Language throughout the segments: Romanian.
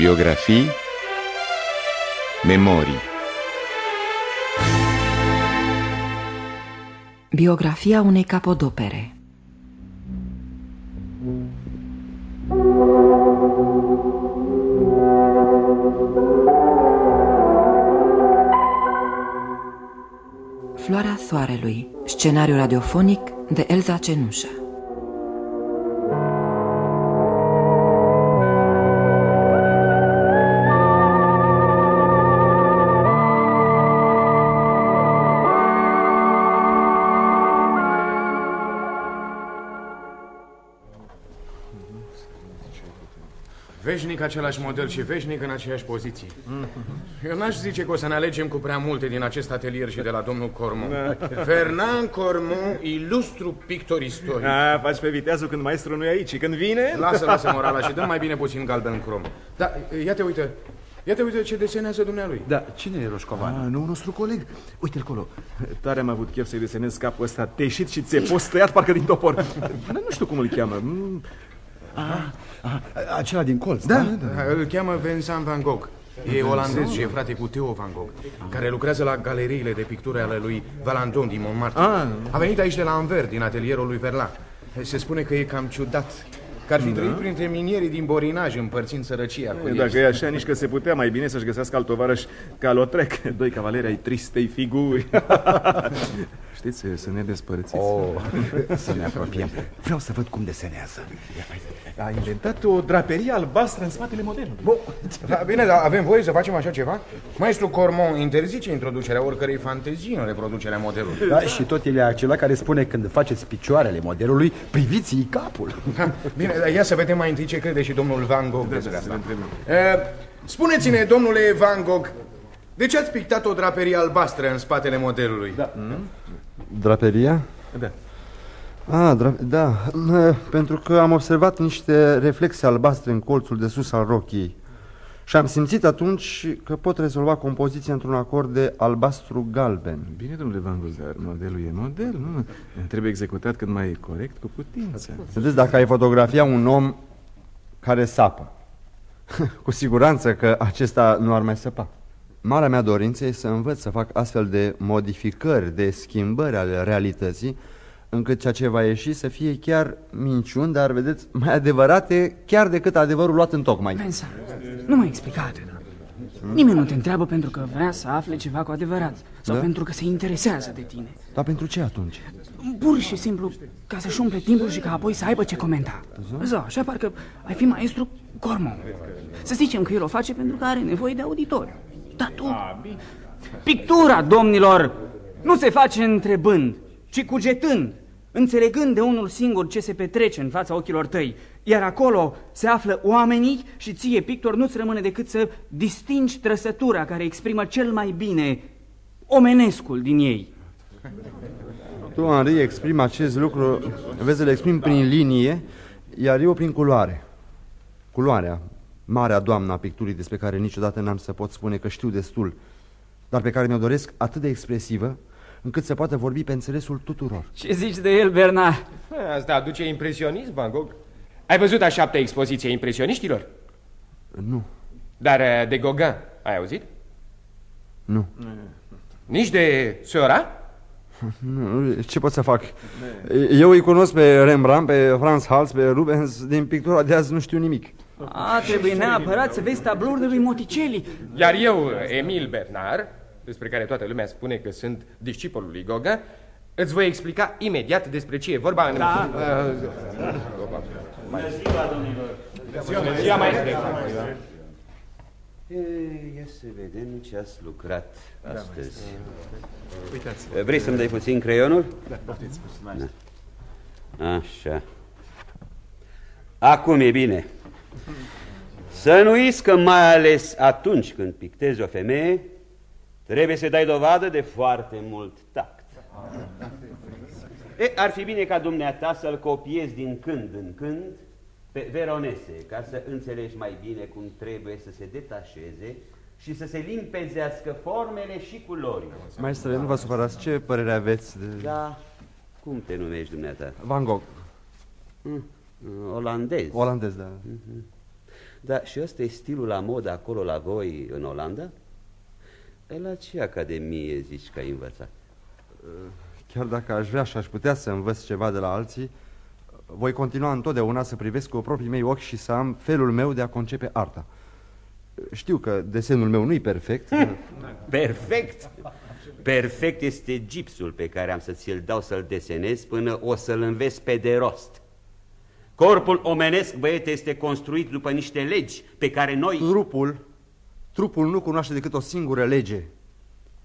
Biografii Memorii. Biografia unei capodopere. Floarea soarelui Scenariu radiofonic de Elza Cenușă Veșnic același model și veșnic în aceeași poziție. Eu n-aș zice că o să ne alegem cu prea multe din acest atelier și de la domnul Cormon. Fernand Cormon, ilustru pictor istoric. A, faci pe viteazul când maestru nu e aici. Când vine... Lasă, lasă morala și dă mai bine puțin galben crom. Da, ia te uite, ia te uite ce desenează dumnealui. Da, cine e Roșcovan? A, nu, nostru coleg. Uite-l acolo. Tare am avut chef să-i desenez capul ăsta teșit și țepos tăiat parcă din topor. Dar nu știu cum îl cheamă. Mm, Ah, ah, acela din colț, Da, da? Da, Îl cheamă Vincent Van Gogh. E olandez și e frate cu Theo Van Gogh, care lucrează la galeriile de pictură ale lui Valandon din Montmartre. Ah. A venit aici de la Anvers, din atelierul lui Verlac. Se spune că e cam ciudat, că ar fi trăit printre minierii din Borinaj, împărțind sărăcia cu ei. Dacă e așa, nici că se putea mai bine să-și găsească alt tovarăș ca Lotrec. Doi cavaleri ai tristei figuri. Știți, să ne despărțiți. Oh, să ne apropiem. Vreau să văd cum desenează. A inventat o draperie albastră în spatele modelului. Bun, da, bine, dar avem voie să facem așa ceva? Maestru Cormon interzice introducerea oricărei fantezii în reproducerea modelului. Da, și tot el e acela care spune când faceți picioarele modelului, priviți-i capul. Ha, Bine, dar ia să vedem mai întâi ce crede și domnul Van Gogh despre asta. Uh, Spuneți-ne, domnule Van Gogh, de ce ați pictat o draperie albastră în spatele modelului? Da. Draperia? Da. Ah, dra da, Eh, pentru că am observat niște reflexe albastre în colțul de sus al rochiei și am simțit atunci că pot rezolva compoziția într-un acord de albastru-galben. Bine, domnule Van Gogh, dar modelul e model, nu? Trebuie executat cât mai corect, cu putință. Vedeți, dacă ai fotografia un om care sapă, cu siguranță că acesta nu ar mai săpa. Marea mea dorință e să învăț să fac astfel de modificări, de schimbări ale realității, încât ceea ce va ieși să fie chiar minciuni, dar, vedeți, mai adevărate chiar decât adevărul luat în tocmai. Vincent, nu mai explica atât. Nimeni nu te întreabă pentru că vrea să afle ceva cu adevărat sau Da? pentru că se interesează de tine. Dar pentru ce atunci? Pur și simplu ca să-și umple timpul și ca apoi să aibă ce comenta. Da, așa parcă ai fi maestru Cormon. Să zicem că el o face pentru că are nevoie de auditoriu. Dar tu... Pictura, domnilor, nu se face întrebând, ci cugetând, înțelegând de unul singur ce se petrece în fața ochilor tăi. Iar acolo se află oamenii și ție, pictor, nu-ți rămâne decât să distingi trăsătura care exprimă cel mai bine omenescul din ei. Tu, Henri, exprimi acest lucru, vezi, să-l exprim prin linie, iar eu prin culoare. Culoarea, marea doamnă a picturii despre care niciodată n-am să pot spune că știu destul, dar pe care mi-o doresc atât de expresivă, încât să poată vorbi pe înțelesul tuturor. Ce zici de el, Bernard? Asta aduce impresionism, Van Gogh. Ai văzut a șaptea expoziție a impresioniștilor? Nu, Dar uh, de Gauguin, ai auzit? nu, Nici de Seurat? nu, ce pot să fac? Eu îi cunosc pe Rembrandt, pe Franz Hals, pe Rubens, din pictura de azi nu știu nimic. A, trebuie neapărat să vezi tablourile lui Moticelli. Iar eu, Emil Bernard, despre care toată lumea spune că sunt discipolul lui Gauguin, îți voi explica imediat despre ce e vorba în... Da. Bună ziua, domnilor! Bună ziua, maestre! E, ia să vedem ce ați lucrat astăzi. Uitați. Vrei să-mi dai puțin creionul? Da, poftiți. Așa. Acum e bine. Să nu uiți că mai ales atunci când pictezi o femeie, trebuie să dai dovadă de foarte mult tact. E, ar fi bine ca dumneata să-l copiezi din când în când pe Veronese, ca să înțelegi mai bine cum trebuie să se detașeze și să se limpezească formele și culorile. Maestre, nu vă supărați, ce părere aveți de... Da, cum te numești dumneata? Van Gogh, Mm, Olandez. olandez, da. Da, și ăsta e stilul la modă acolo la voi în Olanda? La ce academie zici că ai învățat? Chiar dacă aș vrea și aș putea să învăț ceva de la alții, voi continua întotdeauna să privesc cu proprii mei ochi și să am felul meu de a concepe arta. Știu că desenul meu nu-i perfect. Perfect! Perfect este gipsul pe care am să ți-l dau să-l desenez până o să-l înveți pe de rost. Corpul omenesc, băiete, este construit după niște legi pe care noi... Trupul, trupul nu cunoaște decât o singură lege,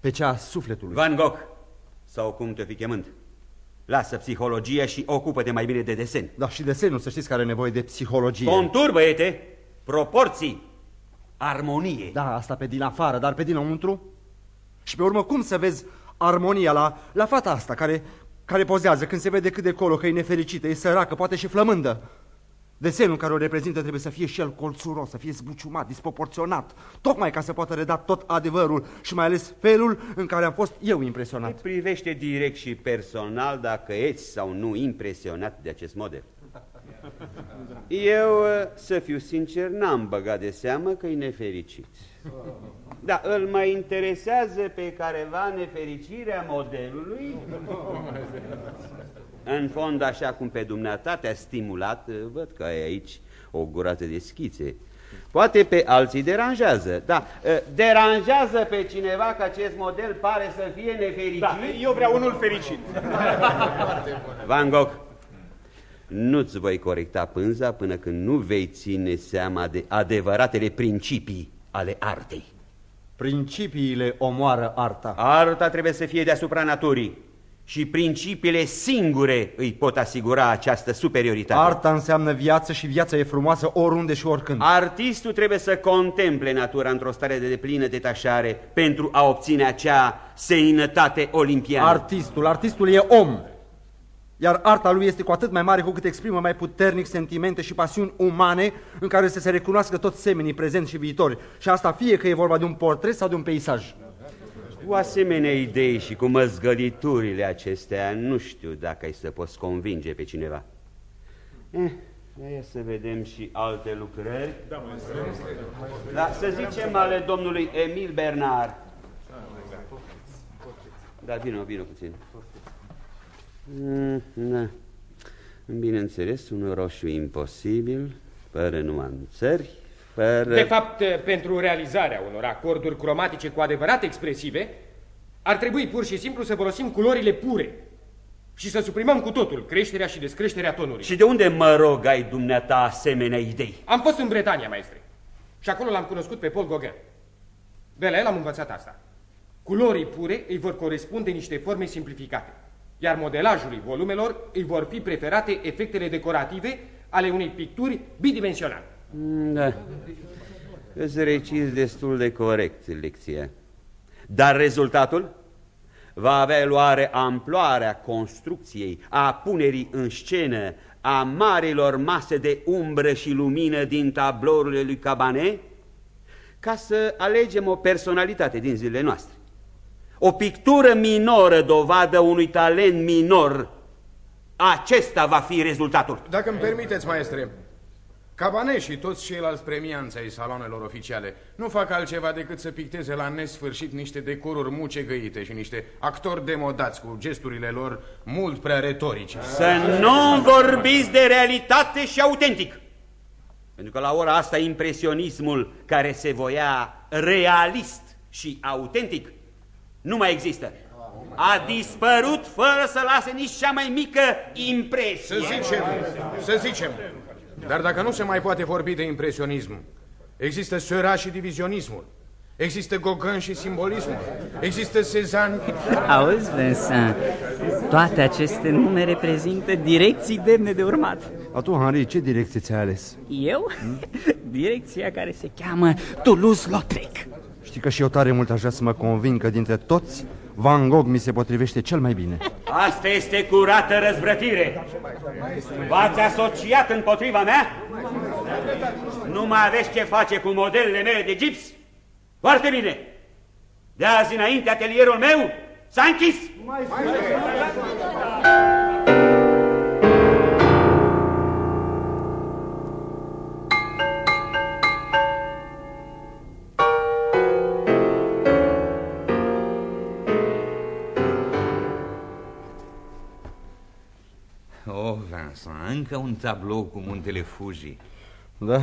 pe cea a sufletului. Van Gogh, sau cum te fi chemând, lasă psihologia și ocupă-te mai bine de desen. Da, și desenul, să știți că are nevoie de psihologie. Contur, băiete, proporții, armonie. Da, asta pe din afară, dar pe dinăuntru? Și pe urmă, cum să vezi armonia la, la fata asta care, care pozează când se vede cât de colo că e nefericită, e săracă, poate și flămândă? Desenul care o reprezintă trebuie să fie și el colțuros, să fie zbuciumat, disproporționat, tocmai ca să poată reda tot adevărul și mai ales felul în care am fost eu impresionat. Te privește direct și personal dacă ești sau nu impresionat de acest model. Eu, să fiu sincer, n-am băgat de seamă că e nefericit. Da, îl mai interesează pe careva nefericirea modelului? În fond, așa cum pe dumneata te-a stimulat, văd că ai aici o gurată de schițe. Poate pe alții deranjează, da. Deranjează pe cineva că acest model pare să fie nefericit? Da, eu vreau unul fericit. Van Gogh, nu-ți voi corecta pânza până când nu vei ține seama de adevăratele principii ale artei. Principiile omoară arta. Arta trebuie să fie deasupra naturii și principiile singure îi pot asigura această superioritate. Arta înseamnă viață și viața e frumoasă oriunde și oricând. Artistul trebuie să contemple natura într-o stare de deplină detașare pentru a obține acea seinătate olimpiană. Artistul, artistul e om. Iar arta lui este cu atât mai mare cu cât exprimă mai puternic sentimente și pasiuni umane în care să se recunoască toți semenii prezenți și viitori. Și asta fie că e vorba de un portret sau de un peisaj. Cu asemenea idei și cu măzgăliturile acestea, nu știu dacă ai să poți convinge pe cineva. Eh, hai să vedem și alte lucrări. Da, da, să zicem ale domnului Emil Bernard. Da, vină, vină puțin. Mm, da. Bineînțeles, un roșu imposibil, fără nuanțări, fără... De fapt, pentru realizarea unor acorduri cromatice cu adevărat expresive, ar trebui pur și simplu să folosim culorile pure și să suprimăm cu totul creșterea și descreșterea tonului. Și de unde, mă rog, ai dumneata asemenea idei? Am fost în Bretania, maestre, și acolo l-am cunoscut pe Paul Gauguin. De la el am învățat asta. Culorii pure îi vor corespunde niște forme simplificate iar modelajului volumelor îi vor fi preferate efectele decorative ale unei picturi bidimensionale. Da, îți recizi destul de corect lecția. Dar rezultatul va avea luare amploarea construcției, a punerii în scenă, a marilor mase de umbră și lumină din tablourile lui Cabanet, ca să alegem o personalitate din zilele noastre. O pictură minoră dovadă unui talent minor. Acesta va fi rezultatul. Dacă îmi permiteți, maestre, Cabanet și toți ceilalți premianți ai saloanelor oficiale nu fac altceva decât să picteze la nesfârșit niște decoruri mucegăite și niște actori demodați cu gesturile lor mult prea retorice. Să nu vorbiți de realitate și autentic. Pentru că la ora asta impresionismul care se voia realist și autentic nu mai există. A dispărut fără să lase nici cea mai mică impresie. Să zicem, să zicem. Dar dacă nu se mai poate vorbi de impresionism, există Seurat și divizionismul. Există Gauguin și simbolismul. Există Cezanne. Auzi, Vincent, toate aceste nume reprezintă direcții demne de urmat. A tu, Henri, ce direcție ți-ai ales? Eu? Hmm? Direcția care se cheamă Toulouse-Lautrec. Știi că și eu tare mult aș vrea să mă convin că dintre toți Van Gogh mi se potrivește cel mai bine. Asta este curată răzvrătire. V-ați asociat împotriva mea? Nu mai aveți ce face cu modelele mele de gips? Foarte bine. De azi înainte, atelierul meu s-a închis. Oh, Vincent, încă un tablou cu muntele Fuji. Da,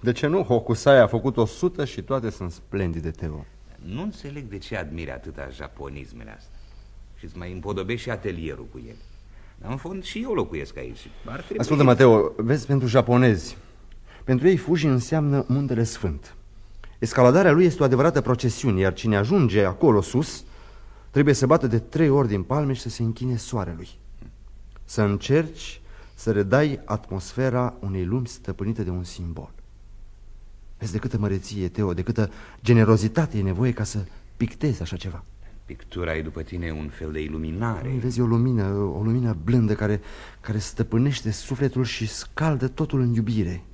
de ce nu? Hokusai a făcut o sută și toate sunt splendide, Teo. Nu înțeleg de ce admiri atâta japonismele astea. Și îți mai împodobești și atelierul cu el. Dar în fond și eu locuiesc aici. Ar trebui... Ascultă, Mateo, vezi, pentru japonezi, pentru ei Fuji înseamnă muntele sfânt. Escaladarea lui este o adevărată procesiune, iar cine ajunge acolo sus trebuie să bată de trei ori din palme și să se închine soarelui. Să încerci să redai atmosfera unei lumi stăpânite de un simbol. Vezi de câtă măreție, Teo, de câtă generozitate e nevoie ca să pictezi așa ceva. Pictura e după tine un fel de iluminare. Vezi o lumină, o lumină blândă care, care stăpânește sufletul și scaldă totul în iubire.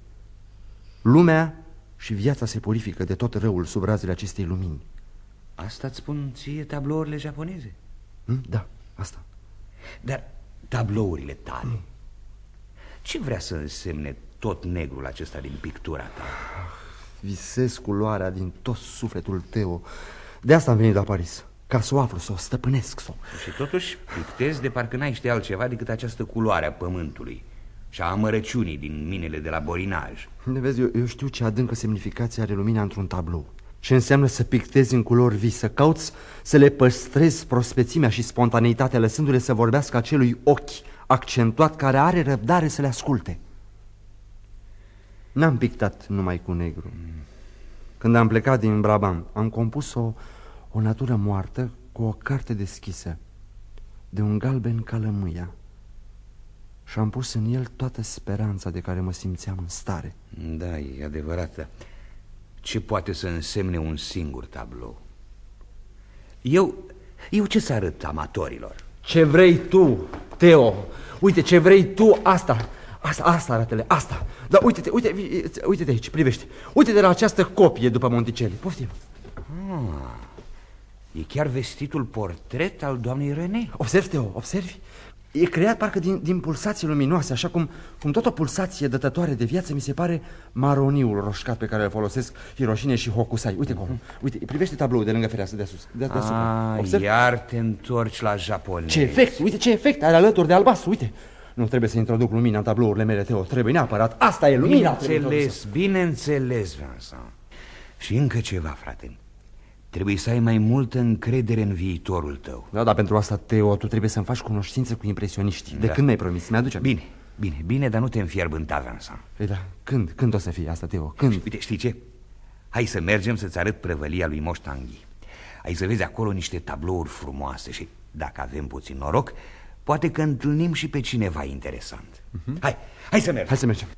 Lumea și viața se purifică de tot răul sub razele acestei lumini. Asta-ți spun ție tablourile japoneze? Hm? Da, asta. Dar tablourile tale, ce vrea să însemne tot negrul acesta din pictura ta? Visez culoarea din tot sufletul tău. De asta am venit la Paris, ca să o aflu, să o stăpânesc, să o... Și totuși pictezi de parcă n-ai ști altceva decât această culoare a pământului și a amărăciunii din minele de la Borinaj. Ne vezi, eu, eu știu ce adâncă semnificație are lumina într-un tablou. Ce înseamnă să pictezi în culori vii, să cauți să le păstrezi prospețimea și spontaneitatea, lăsându-le să vorbească acelui ochi accentuat care are răbdare să le asculte. N-am pictat numai cu negru. Când am plecat din Brabant, am compus o, o natură moartă cu o carte deschisă, de un galben ca lămâia. Și am pus în el toată speranța de care mă simțeam în stare. Da, e adevărat. Ce poate să însemne un singur tablou? Eu, eu ce să arăt amatorilor? Ce vrei tu, Teo? Uite, ce vrei tu, asta, asta, asta arată-le, asta. Dar uite-te, uite, uite-te aici, privește. Uite-te la această copie după Monticelli. Poftim. Ah, e chiar vestitul portret al doamnei René. Observi, Teo, observi. E creat parcă din, din pulsații luminoase, așa cum, cum tot o pulsație dătătoare de viață mi se pare maroniul roșcat pe care îl folosesc Hiroshine și Hokusai. Uite acolo, uh-huh. uite, privește tabloul de lângă fereastră de sus. De, de ah, iar te întorci la japonez. Ce efect, uite ce efect are alături de albastru, uite. Nu trebuie să introduc lumina în tablourile mele, Teo, trebuie neapărat. Asta e lumina. Bineînțeles, bineînțeles, Vincent. Și încă ceva, frate. Trebuie să ai mai multă încredere în viitorul tău Da, dar pentru asta, Teo, tu trebuie să-mi faci cunoștință cu impresioniștii da. De când mi-ai promis? Mi-aduce Bine, bine, bine, dar nu te înfierbânta, Vincent Păi da, când, când o să fie asta, Teo? Când? Uite, știi ce? Hai să mergem să-ți arăt prăvălia lui Moș Tanghi Ai să vezi acolo niște tablouri frumoase și, dacă avem puțin noroc, poate că întâlnim și pe cineva interesant uh mhm. -huh. Hai, hai să mergem Hai să mergem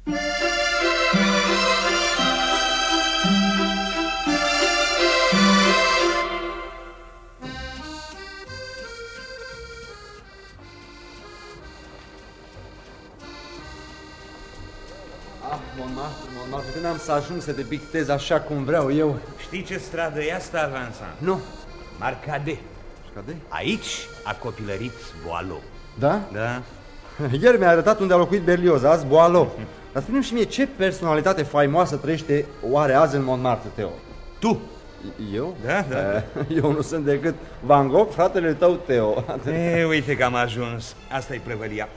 Montmartre, când am să ajung să te pictez așa cum vreau eu? Știi ce stradă e asta, Vincent? Nu. Marcade. Marcade? Aici a copilărit Boalo. Da? Da. Ieri mi-a arătat unde a locuit Berlioz, azi Boalo. Dar spune și mie, ce personalitate faimoasă trăiește oare azi în Montmartre, Teo? Tu! Eu? Da, da. Eu nu sunt decât Van Gogh, fratele tău, Teo. E, uite că am ajuns. Asta e prăvălia.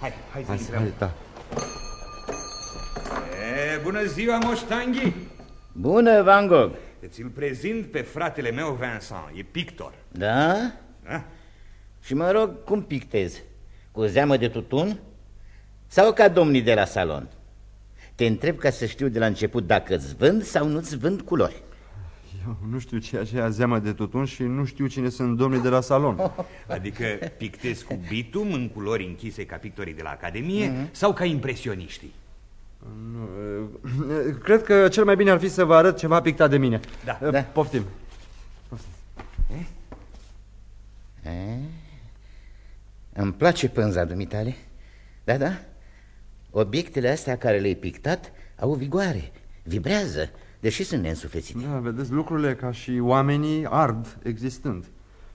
Hai, hai să hai, hai, da bună ziua, moștanghi! Bună, Van Gogh! Ți-l prezint pe fratele meu, Vincent, e pictor. Da? Da. Și mă rog, cum pictezi? Cu zeamă de tutun? Sau ca domnii de la salon? Te întreb ca să știu de la început dacă îți vând sau nu-ți vând culori. Eu nu știu ce aceea zeamă de tutun și nu știu cine sunt domnii de la salon. Adică pictezi cu bitum în culori închise ca pictorii de la Academie mm -hmm. sau ca impresioniștii? Nu, cred că cel mai bine ar fi să vă arăt ceva pictat de mine. Da. da. Poftim. Poftim. E? E? Îmi place pânza dumitale. Da, da. Obiectele astea care le-ai pictat au vigoare, vibrează, deși sunt neînsuflețite. Da, vedeți, lucrurile ca și oamenii ard existând.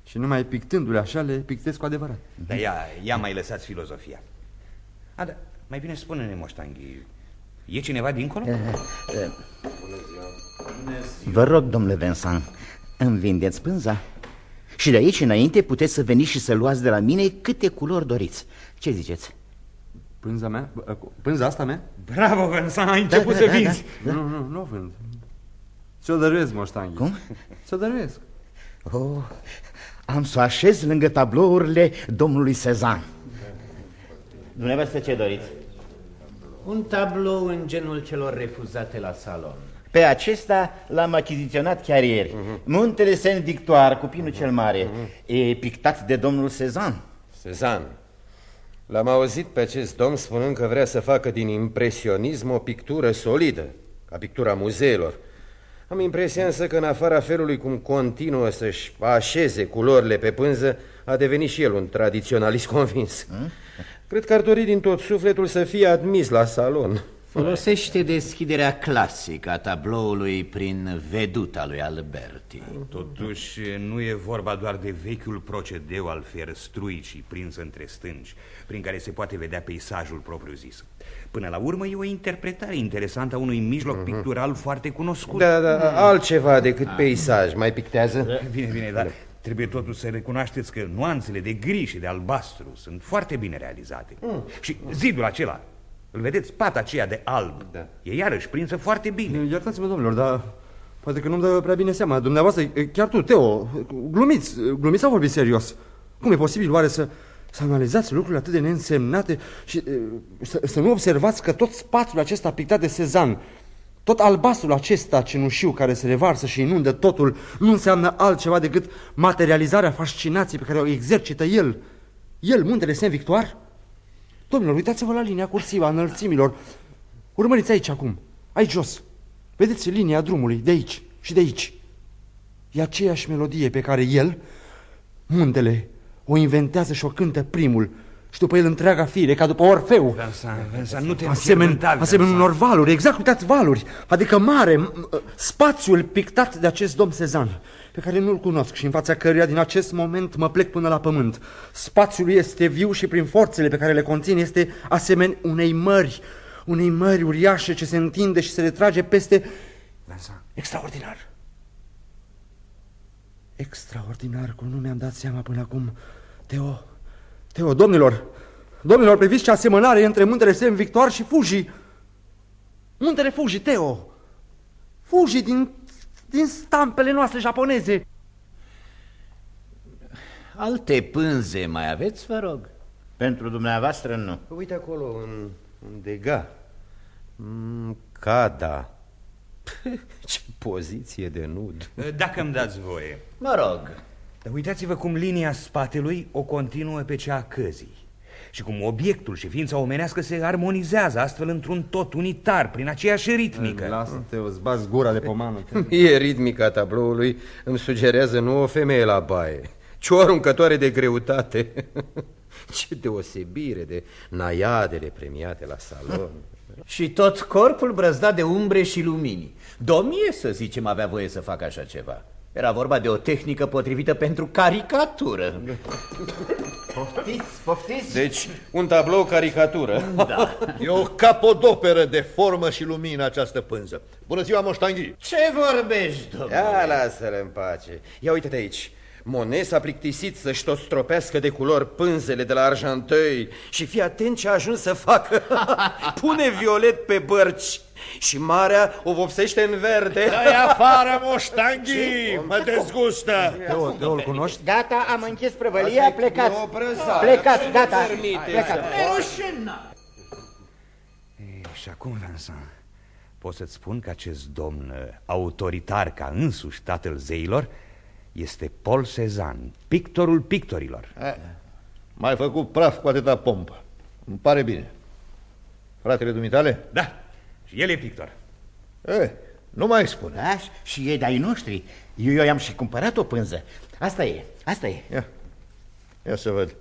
Și numai pictându-le așa le pictez cu adevărat. Da, ia, ia mai lăsați filozofia. A, da, mai bine spune-ne, moștanghi, E cineva dincolo? Uh, uh, Vă rog, domnule Vincent, îmi vindeți pânza? Și de aici înainte puteți să veniți și să luați de la mine câte culori doriți. Ce ziceți? Pânza mea? Pânza asta mea? Bravo, Vincent, ai început da, da, să vinzi. Da, da. Nu, nu, nu vând. Ți-o dăruiesc, moștanghi. Cum? Ți-o dăruiesc. Oh, am să o așez lângă tablourile domnului Sezan. Dumneavoastră ce doriți? Un tablou în genul celor refuzate la salon. Pe acesta l-am achiziționat chiar ieri. Uh -huh. Muntele Saint-Victoire cu pinul cel mare. Uh -huh. E pictat de domnul Sezan. Sezan. L-am auzit pe acest domn spunând că vrea să facă din impresionism o pictură solidă, ca pictura muzeelor. Am impresia însă că în afara felului cum continuă să-și așeze culorile pe pânză, a devenit și el un tradiționalist convins. Hmm? Cred că ar dori din tot sufletul să fie admis la salon. Folosește deschiderea clasică a tabloului prin veduta lui Alberti. Totuși, nu e vorba doar de vechiul procedeu al fierăstruicii prins între stânci, prin care se poate vedea peisajul propriu-zis. Până la urmă e o interpretare interesantă a unui mijloc uh mhm. -huh. pictural foarte cunoscut. Da, da, mm. altceva decât ah. peisaj. Mai pictează? Bine, bine, dar trebuie totuși să recunoașteți că nuanțele de gri și de albastru sunt foarte bine realizate. Mm. Și zidul acela, îl vedeți, pata aceea de alb, da. e iarăși prinsă foarte bine. Iertați-mă, domnilor, dar poate că nu-mi dă prea bine seama. Dumneavoastră, chiar tu, Teo, glumiți, glumiți sau vorbiți serios? Cum e posibil oare să să analizați lucrurile atât de neînsemnate și să, să nu observați că tot spațiul acesta pictat de Sezan, tot albastrul acesta cenușiu care se revarsă și inundă totul, nu înseamnă altceva decât materializarea fascinației pe care o exercită el. El, muntele Saint-Victoire? Domnilor, uitați-vă la linia cursivă a înălțimilor. Urmăriți aici acum, aici jos. Vedeți linia drumului, de aici și de aici. E aceeași melodie pe care el, muntele, o inventează și o cântă primul și după el întreaga fire, ca după Orfeu. Vincent, Vincent, nu te Asemen, asemenea unor valuri, exact, uitați, valuri, adică mare, spațiul pictat de acest domn Sezan, pe care nu-l cunosc și în fața căruia din acest moment mă plec până la pământ. Spațiul este viu și prin forțele pe care le conține este asemenea unei mări, unei mări uriașe ce se întinde și se retrage peste... Vincent. Extraordinar. Extraordinar, cum nu mi-am dat seama până acum Teo, Teo, domnilor, domnilor, priviți ce asemănare între muntele Sem Victor și Fuji. Muntele Fuji, Teo. Fuji din, din stampele noastre japoneze. Alte pânze mai aveți, vă rog? Pentru dumneavoastră, nu. Uite acolo, în, în dega. Mm, cada. Ce poziție de nud. Dacă îmi dați voie. Mă rog. Dar uitați-vă cum linia spatelui o continuă pe cea a căzii și cum obiectul și ființa omenească se armonizează astfel într-un tot unitar, prin aceeași ritmică. Lasă-te, îți bați gura de pomană. Mie ritmica tabloului îmi sugerează nu o femeie la baie, ci o aruncătoare de greutate. Ce deosebire de naiadele premiate la salon. și tot corpul brăzdat de umbre și lumini. Domnie, să zicem, avea voie să facă așa ceva. Era vorba de o tehnică potrivită pentru caricatură. Poftiți, poftiți? Deci, un tablou caricatură. Da. E o capodoperă de formă și lumină această pânză. Bună ziua, moștanghi! Ce vorbești, domnule? Ia, lasă-l în pace. Ia uite-te aici. Monet s-a plictisit să-și tot stropească de culori pânzele de la Argenteuil și fii atent ce a ajuns să facă. Pune violet pe bărci și marea o vopsește în verde. Dă-i afară, moștanghi! Mă dezgustă! Teo, Teo, îl cunoști? Gata, am închis prăvălia, plecați. Plecați, gata, plecați. Și acum, Vincent, pot să-ți spun că acest domn autoritar ca însuși tatăl zeilor este Paul Cezanne, pictorul pictorilor. Mai făcut praf cu atâta pompă. Îmi pare bine. Fratele dumitale? Da, și el e pictor. E, nu mai spune. Da, și e de-ai noștri. Eu, eu i-am și cumpărat o pânză. Asta e, asta e. Ia, ia să văd.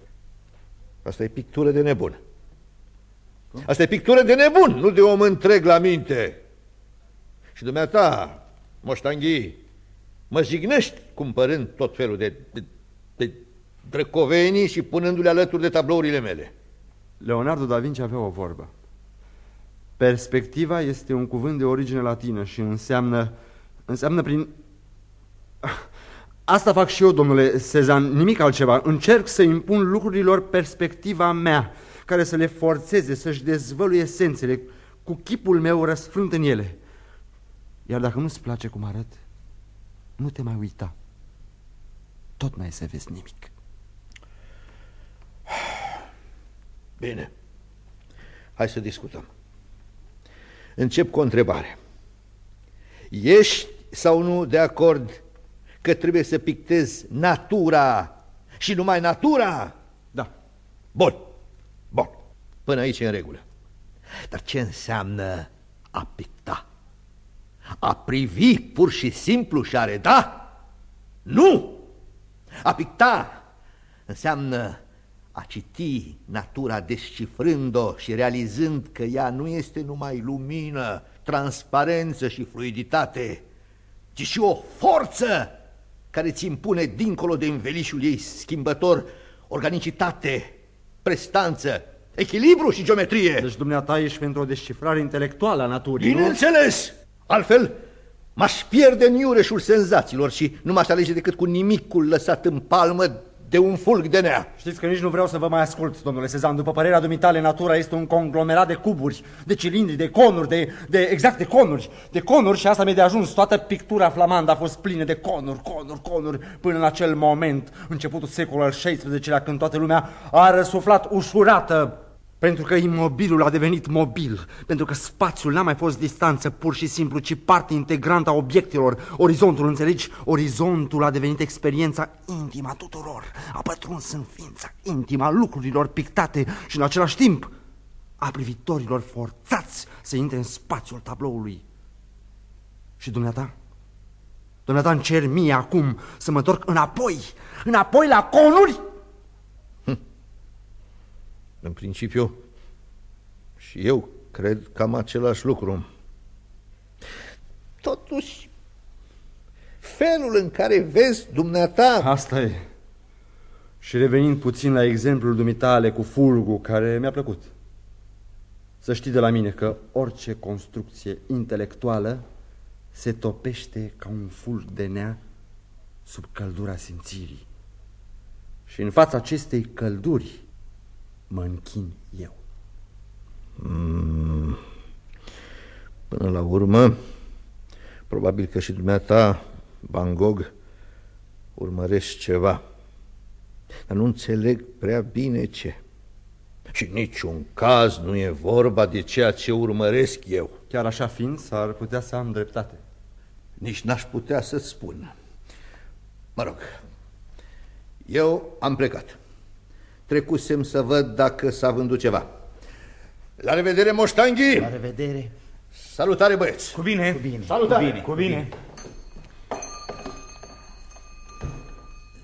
Asta e pictură de nebun. Asta e pictură de nebun, nu de om întreg la minte. Și dumneata, moștanghii, mă jignești cumpărând tot felul de, de, de drăcovenii și punându-le alături de tablourile mele. Leonardo da Vinci avea o vorbă. Perspectiva este un cuvânt de origine latină și înseamnă, înseamnă prin... Asta fac și eu, domnule Sezan, nimic altceva. Încerc să impun lucrurilor perspectiva mea, care să le forțeze să-și dezvăluie esențele cu chipul meu răsfrânt în ele. Iar dacă nu-ți place cum arăt, nu te mai uita. Tot mai să vezi nimic. Bine. Hai să discutăm. Încep cu o întrebare. Ești sau nu de acord că trebuie să pictezi natura și numai natura? Da. Bun. Bun. Până aici e în regulă. Dar ce înseamnă a picta? A privi pur și simplu și a reda? Nu! A picta înseamnă a citi natura descifrând-o și realizând că ea nu este numai lumină, transparență și fluiditate, ci și o forță care ți impune dincolo de învelișul ei schimbător organicitate, prestanță, echilibru și geometrie. Deci dumneata ești pentru o descifrare intelectuală a naturii, Bineînțeles! Altfel, m-aș pierde în iureșul senzațiilor și nu m-aș alege decât cu nimicul lăsat în palmă de un fulg de nea. Știți că nici nu vreau să vă mai ascult, domnule Sezan. După părerea dumitale, natura este un conglomerat de cuburi, de cilindri, de conuri, de, de exact de conuri. De conuri și asta mi-e de ajuns. Toată pictura flamandă a fost plină de conuri, conuri, conuri, până în acel moment, începutul secolului al XVI-lea, când toată lumea a răsuflat ușurată pentru că imobilul a devenit mobil, pentru că spațiul n-a mai fost distanță pur și simplu, ci parte integrantă a obiectelor. Orizontul, înțelegi? Orizontul a devenit experiența intimă a tuturor, a pătruns în ființa intimă a lucrurilor pictate și în același timp a privitorilor forțați să intre în spațiul tabloului. Și dumneata? Dumneata îmi cer mie acum să mă întorc înapoi, înapoi la conuri? În principiu, și eu cred cam același lucru. Totuși, felul în care vezi dumneata... Asta e. Și revenind puțin la exemplul dumitale cu fulgul, care mi-a plăcut. Să știi de la mine că orice construcție intelectuală se topește ca un fulg de nea sub căldura simțirii. Și în fața acestei călduri mă închin eu. Mm. Până la urmă, probabil că și dumneata, Van Gogh, urmărești ceva. Dar nu înțeleg prea bine ce. Și niciun caz nu e vorba de ceea ce urmăresc eu. Chiar așa fiind, s-ar putea să am dreptate. Nici n-aș putea să spun. Mă rog, eu am plecat. Trecusem să văd dacă s-a vândut ceva. La revedere, moștanghi! La revedere! Salutare, băieți! Cu bine! Cu bine! Salutare! Cu bine! Cu bine!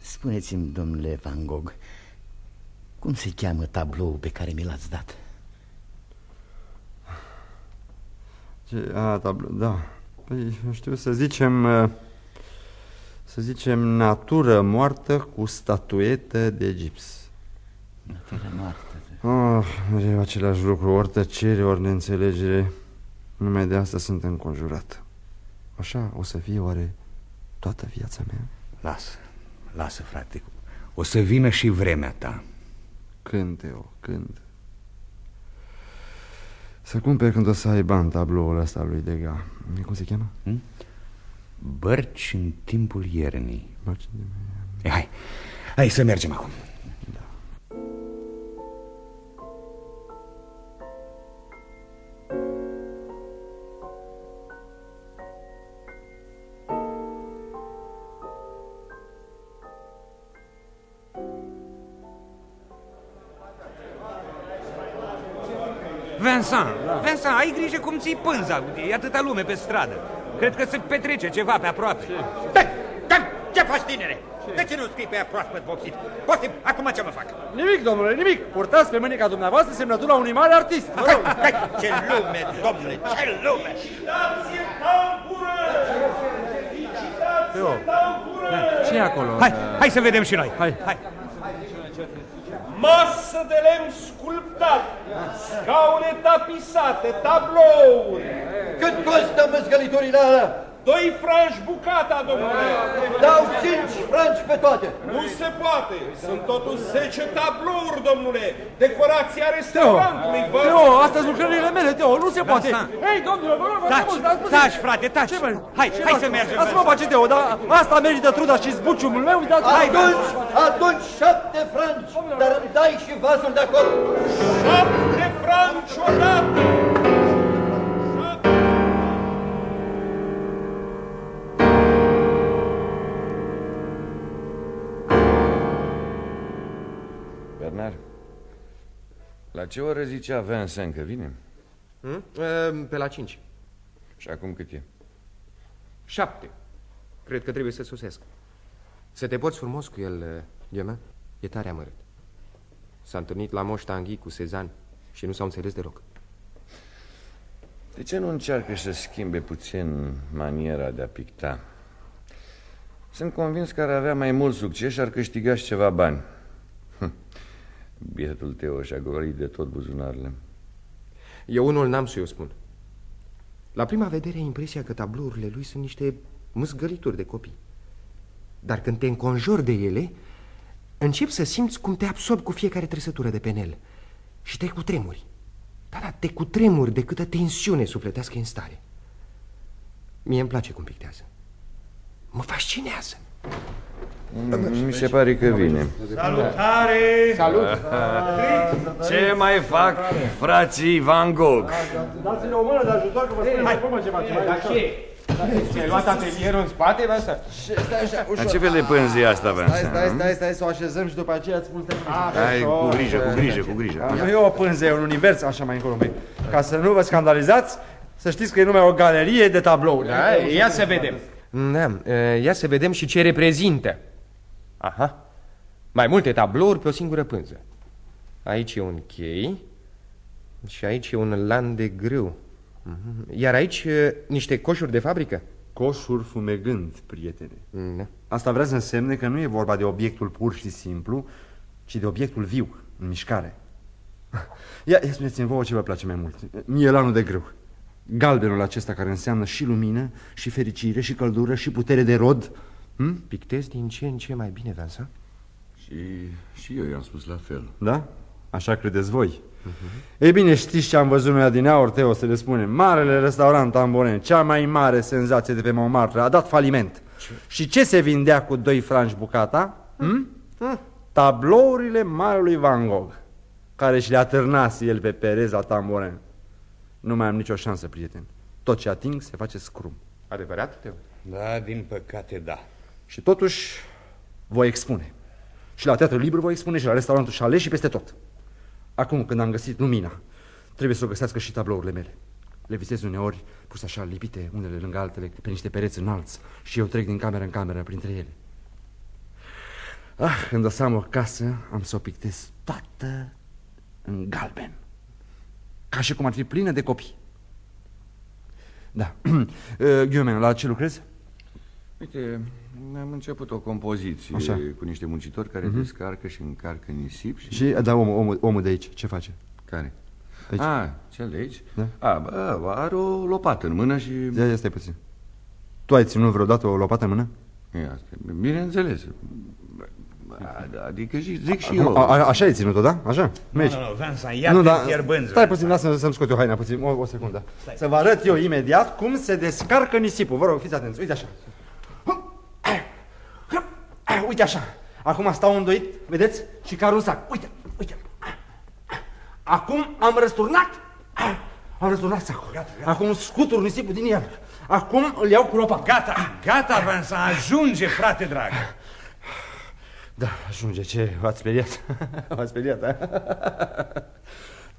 Spuneți-mi, domnule Van Gogh, cum se cheamă tabloul pe care mi l-ați dat? Ce, a, tablo, da. Păi, nu știu, să zicem... uh, Să zicem natură moartă cu statuetă de gips. Natură moartă. Oh, mereu același lucru, ori tăcere, ori neînțelegere. Numai de asta sunt înconjurat. Așa o să fie oare toată viața mea? Lasă, lasă, frate. O să vină și vremea ta. Când, Teo, când? Să cumperi când o să ai bani tabloul ăsta lui Degas. Cum se cheamă? Hm? Bărci în timpul iernii. Bărci în E, hai, hai să mergem acum. Vincent, Vincent, ai grijă cum ții pânza, e atâta lume pe stradă. Cred că se petrece ceva pe aproape. Dai, dai, ce faci, tinere? De ce nu scrii pe ea proaspăt vopsit? Poftim, acum ce mă fac? Nimic, domnule, nimic. Purtați pe mânica dumneavoastră semnătura unui mare artist. Vă rog. Dai, ce lume, domnule, ce lume! Teo, ce e acolo? Hai, hai să vedem și noi. Hai. hai. Masă de lemn sculptat, scaune tapisate, tablouri. Cât costă măzgăliturile alea? Doi franci bucata, domnule! Dau cinci franci pe toate! Nu se poate! Sunt totuși 10 tablouri, domnule! Decorația restaurantului, vă... Teo, astea sunt lucrările mele, Teo, nu se poate! Hei, domnule, vă rog, vă Taci, rog, taci, frate, taci! Ce, mă? Hai, Ce, hai mă? să mergem! Asta mă face, Teo, dar asta merită truda și zbuciumul meu, uitați! Atunci, atunci șapte franci, dar îmi dai și vasul de acolo. Șapte franci odată! La ce oră zicea Vincent că vine? Hmm? Pe la cinci. Și acum cât e? Șapte. Cred că trebuie să sosesc. Să te poți frumos cu el, Ghema? E tare amărât. S-a întâlnit la Moș Tanghi cu Sezan și nu s-au înțeles deloc. De ce nu încearcă să schimbe puțin maniera de a picta? Sunt convins că ar avea mai mult succes și ar câștiga și ceva bani. Hm. Bietul Teo și-a golit de tot buzunarele. Eu unul n-am să o spun. La prima vedere ai impresia că tablourile lui sunt niște mâzgălituri de copii. Dar când te înconjori de ele, începi să simți cum te absorbi cu fiecare trăsătură de penel. Și te cutremuri. Da, da, te cutremuri de câtă tensiune sufletească în stare. Mie îmi place cum pictează. Mă fascinează. Mi se pare că vine. Salutare! Salut! Ce mai fac frații Van Gogh? Dați-ne o mână de ajutor că vă spun mai mult ceva. Dar ce? Ți-ai luat atelierul în spate, Vansa? Stai așa, Dar ce fel de pânză e asta, Stai, Vincent? stai, stai, stai să o așezăm și după aceea îți spun tehnica. Hai, cu grijă, cu grijă, cu grijă. Nu e o pânză, e un univers așa mai încolo. Mai. Ca să nu vă scandalizați, să știți că e numai o galerie de tablouri. Da, ia să vedem. Da, ia să vedem și ce reprezintă. Aha. Mai multe tablouri pe o singură pânză. Aici e un chei și aici e un lan de grâu. Mhm. Iar aici e, niște coșuri de fabrică. Coșuri fumegând, prietene. Da. Asta vrea să însemne că nu e vorba de obiectul pur și simplu, ci de obiectul viu, în mișcare. Ia, ia spuneți-mi vouă ce vă place mai mult. Mie lanul de grâu. Galbenul acesta care înseamnă și lumină, și fericire, și căldură, și putere de rod. Hm? Pictezi din ce în ce mai bine, Vansa? Și, și eu i-am spus la fel. Da? Așa credeți voi. Ei bine, știți ce am văzut noi adineauri, Teo, să le spunem. Marele restaurant Tamboren, cea mai mare senzație de pe Montmartre, a dat faliment. Și ce se vindea cu doi franci bucata? Hm? Tablourile marelui Van Gogh, care și le-a târnat el pe pereza Tamboren. Nu mai am nicio șansă, prieten. Tot ce ating se face scrum. Adevărat, Teo? Da, din păcate, da. Și totuși voi expune. Și la Teatrul Libru voi expune și la restaurantul Chalet și peste tot. Acum, când am găsit lumina, trebuie să o găsească și tablourile mele. Le visez uneori puse așa lipite unele lângă altele pe niște pereți înalți și eu trec din cameră în cameră printre ele. Ah, când o să am o casă, am să o pictez toată în galben. Ca și cum ar fi plină de copii. Da. Ghiumen, la ce lucrezi? Uite, am început o compoziție Așa. cu niște muncitori care Mhm. descarcă și încarcă nisip și... Și, da, omul, omul, omul de aici, ce face? Care? Aici. A, cel de aici? Da. A, bă, are o lopată în mână și... Ia, ia, stai puțin. Tu ai ținut vreodată o lopată în mână? Ia, asta, bineînțeles. Adică și- zic și Acum, eu. a, a, așa ai ținut-o, da? Așa? Mergi. nu, nu, Vincent, ia te fierbânzi, Stai puțin, lasă să-mi scot eu haina puțin, o, o secundă. Să vă arăt eu imediat cum se descarcă nisipul. Vă rog, fiți atenți, uite așa. Uite așa. Acum stau îndoit, vedeți? Și ca un sac. Uite, uite. Acum am răsturnat. Am răsturnat sacul. Acum scutur nisipul din el. Acum îl iau cu lopata. Gata, gata, Vincent, ajunge, frate drag. Da, ajunge, ce, v-ați speriat? v-ați speriat, da?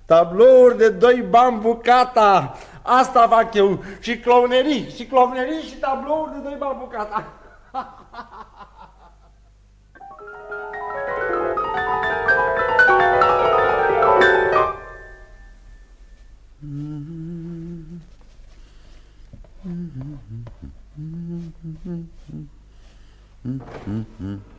Tablouri de doi bani bucata! Asta fac eu! Și clovnerii, și clovnerii și tablouri de doi bani bucata! Mm-hmm.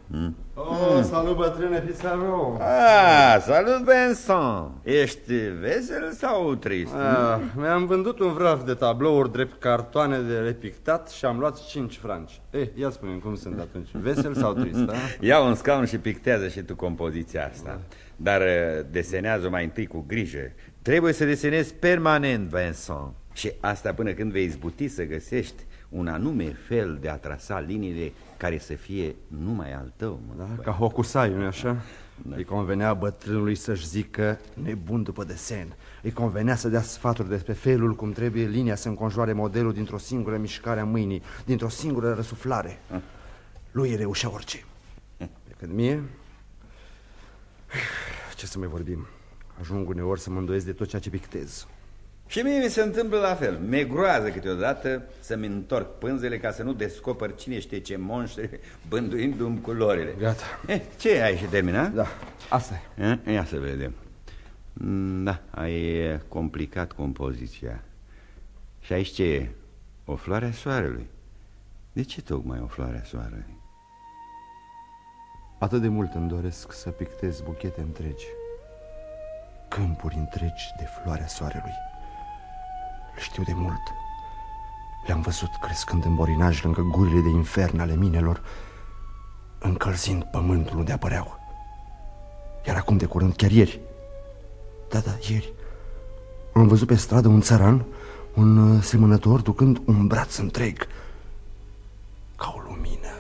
Oh, salut, bătrâne Pizarro! Ah, salut, Vincent! Ești vesel sau trist? Ah, Mi-am vândut un vraf de tablouri drept cartoane de repictat și am luat 5 franci. Eh, ia spune cum sunt atunci, vesel sau trist, da? Ia un scaun și pictează și tu compoziția asta. Dar uh, desenează mai întâi cu grijă. Trebuie să desenezi permanent, Vincent. Și asta până când vei izbuti să găsești un anume fel de a trasa liniile care să fie numai al tău. Mă, Da, ca Hokusai, nu așa? Îi convenea bătrânului să-și zică nebun după desen. Îi convenea să dea sfaturi despre felul cum trebuie linia să înconjoare modelul dintr-o singură mișcare a mâinii, dintr-o singură răsuflare. Lui îi reușea orice. Pe când mie... Ce să mai vorbim? Ajung uneori să mă îndoiesc de tot ceea ce pictez. Și mie mi se întâmplă la fel. Mi-e groază câteodată să-mi întorc pânzele ca să nu descoper cine știe ce monștri bânduindu-mi culorile. Gata. Eh, ce, ai și terminat? Da, asta e. Eh, Ia să vedem. Mm, Da, ai eh, complicat compoziția. Și aici ce e? O floare a soarelui. De ce tocmai o floare a soarelui? Atât de mult îmi doresc să pictez buchete întregi Câmpuri întregi de floarea soarelui Le știu de mult. Le-am văzut crescând în borinaj lângă gurile de infern ale minelor Încălzind pământul unde apăreau. Iar acum de curând, chiar ieri Da, da, ieri Am văzut pe stradă un țăran Un uh, semănător ducând un braț întreg Ca o lumină.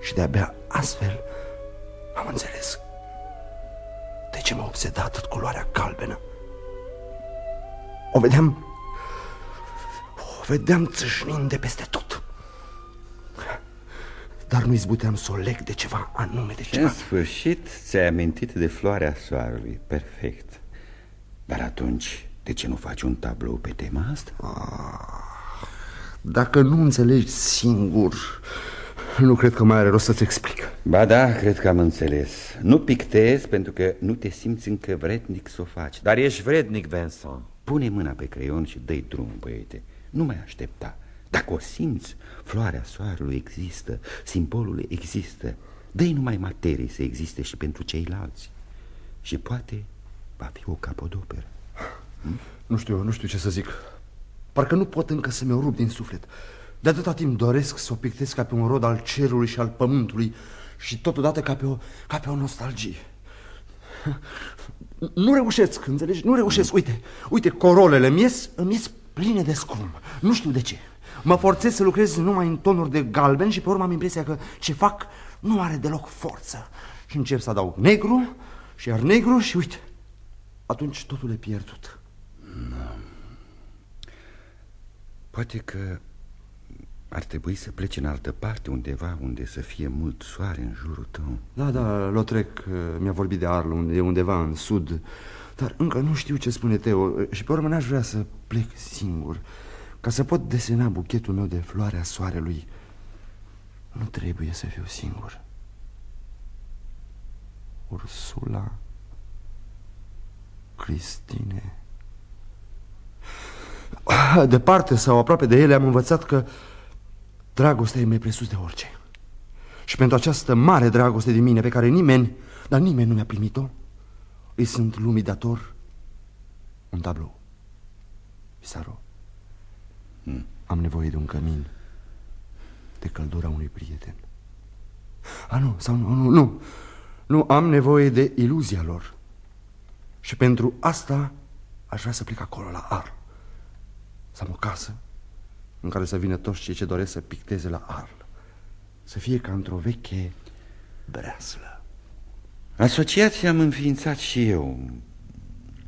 Și de-abia astfel am înțeles de ce mă obseda atât culoarea galbenă. O vedeam, o vedeam țâșnind de peste tot. Dar nu izbuteam să o leg de ceva anume de Și ceva. în sfârșit ți-ai amintit de floarea soarelui. Perfect. Dar atunci, de ce nu faci un tablou pe tema asta? Dacă nu înțelegi singur, nu cred că mai are rost să-ți explic. Ba da, cred că am înțeles. Nu pictezi pentru că nu te simți încă vrednic să o faci. Dar ești vrednic, Vincent. Pune mâna pe creion și dă-i drum, băiete. Nu mai aștepta. Dacă o simți, floarea soarelui există, simbolul există. Dă-i numai materie să existe și pentru ceilalți. Și poate va fi o capodoperă. Nu știu, nu știu ce să zic. Parcă nu pot încă să mi-o rup din suflet. De atâta timp doresc să o pictez ca pe un rod al cerului și al pământului și totodată ca pe o, ca pe o nostalgie. Nu reușesc, înțelegi? Nu reușesc. Uite, uite, corolele mi ies, îmi ies pline de scrum. Nu știu de ce. Mă forțez să lucrez numai în tonuri de galben și pe urmă am impresia că ce fac nu are deloc forță. Și încep să adaug negru și iar negru și uite, atunci totul e pierdut. Poate că ar trebui să pleci în altă parte, undeva unde să fie mult soare în jurul tău. Da, da, Lotrec mi-a vorbit de Arl, unde e undeva în sud. Dar încă nu știu ce spune Teo Și pe urmă n-aș vrea să plec singur Ca să pot desena buchetul meu de floare a soarelui. Nu trebuie să fiu singur. Ursula Cristine. Departe sau aproape de ele am învățat că Dragostea e mai presus de orice și pentru această mare dragoste de mine pe care nimeni, dar nimeni nu mi-a primit-o, îi sunt lumii dator un tablou. Pisaro, Hmm. am nevoie de un cămin, de căldura unui prieten. A, nu, sau nu, nu, nu, nu, am nevoie de iluzia lor. Și pentru asta aș vrea să plec acolo, la Ar. Să am o casă în care să vină toți cei ce doresc să picteze la Arl. Să fie ca într-o veche breaslă. Asociația am înființat și eu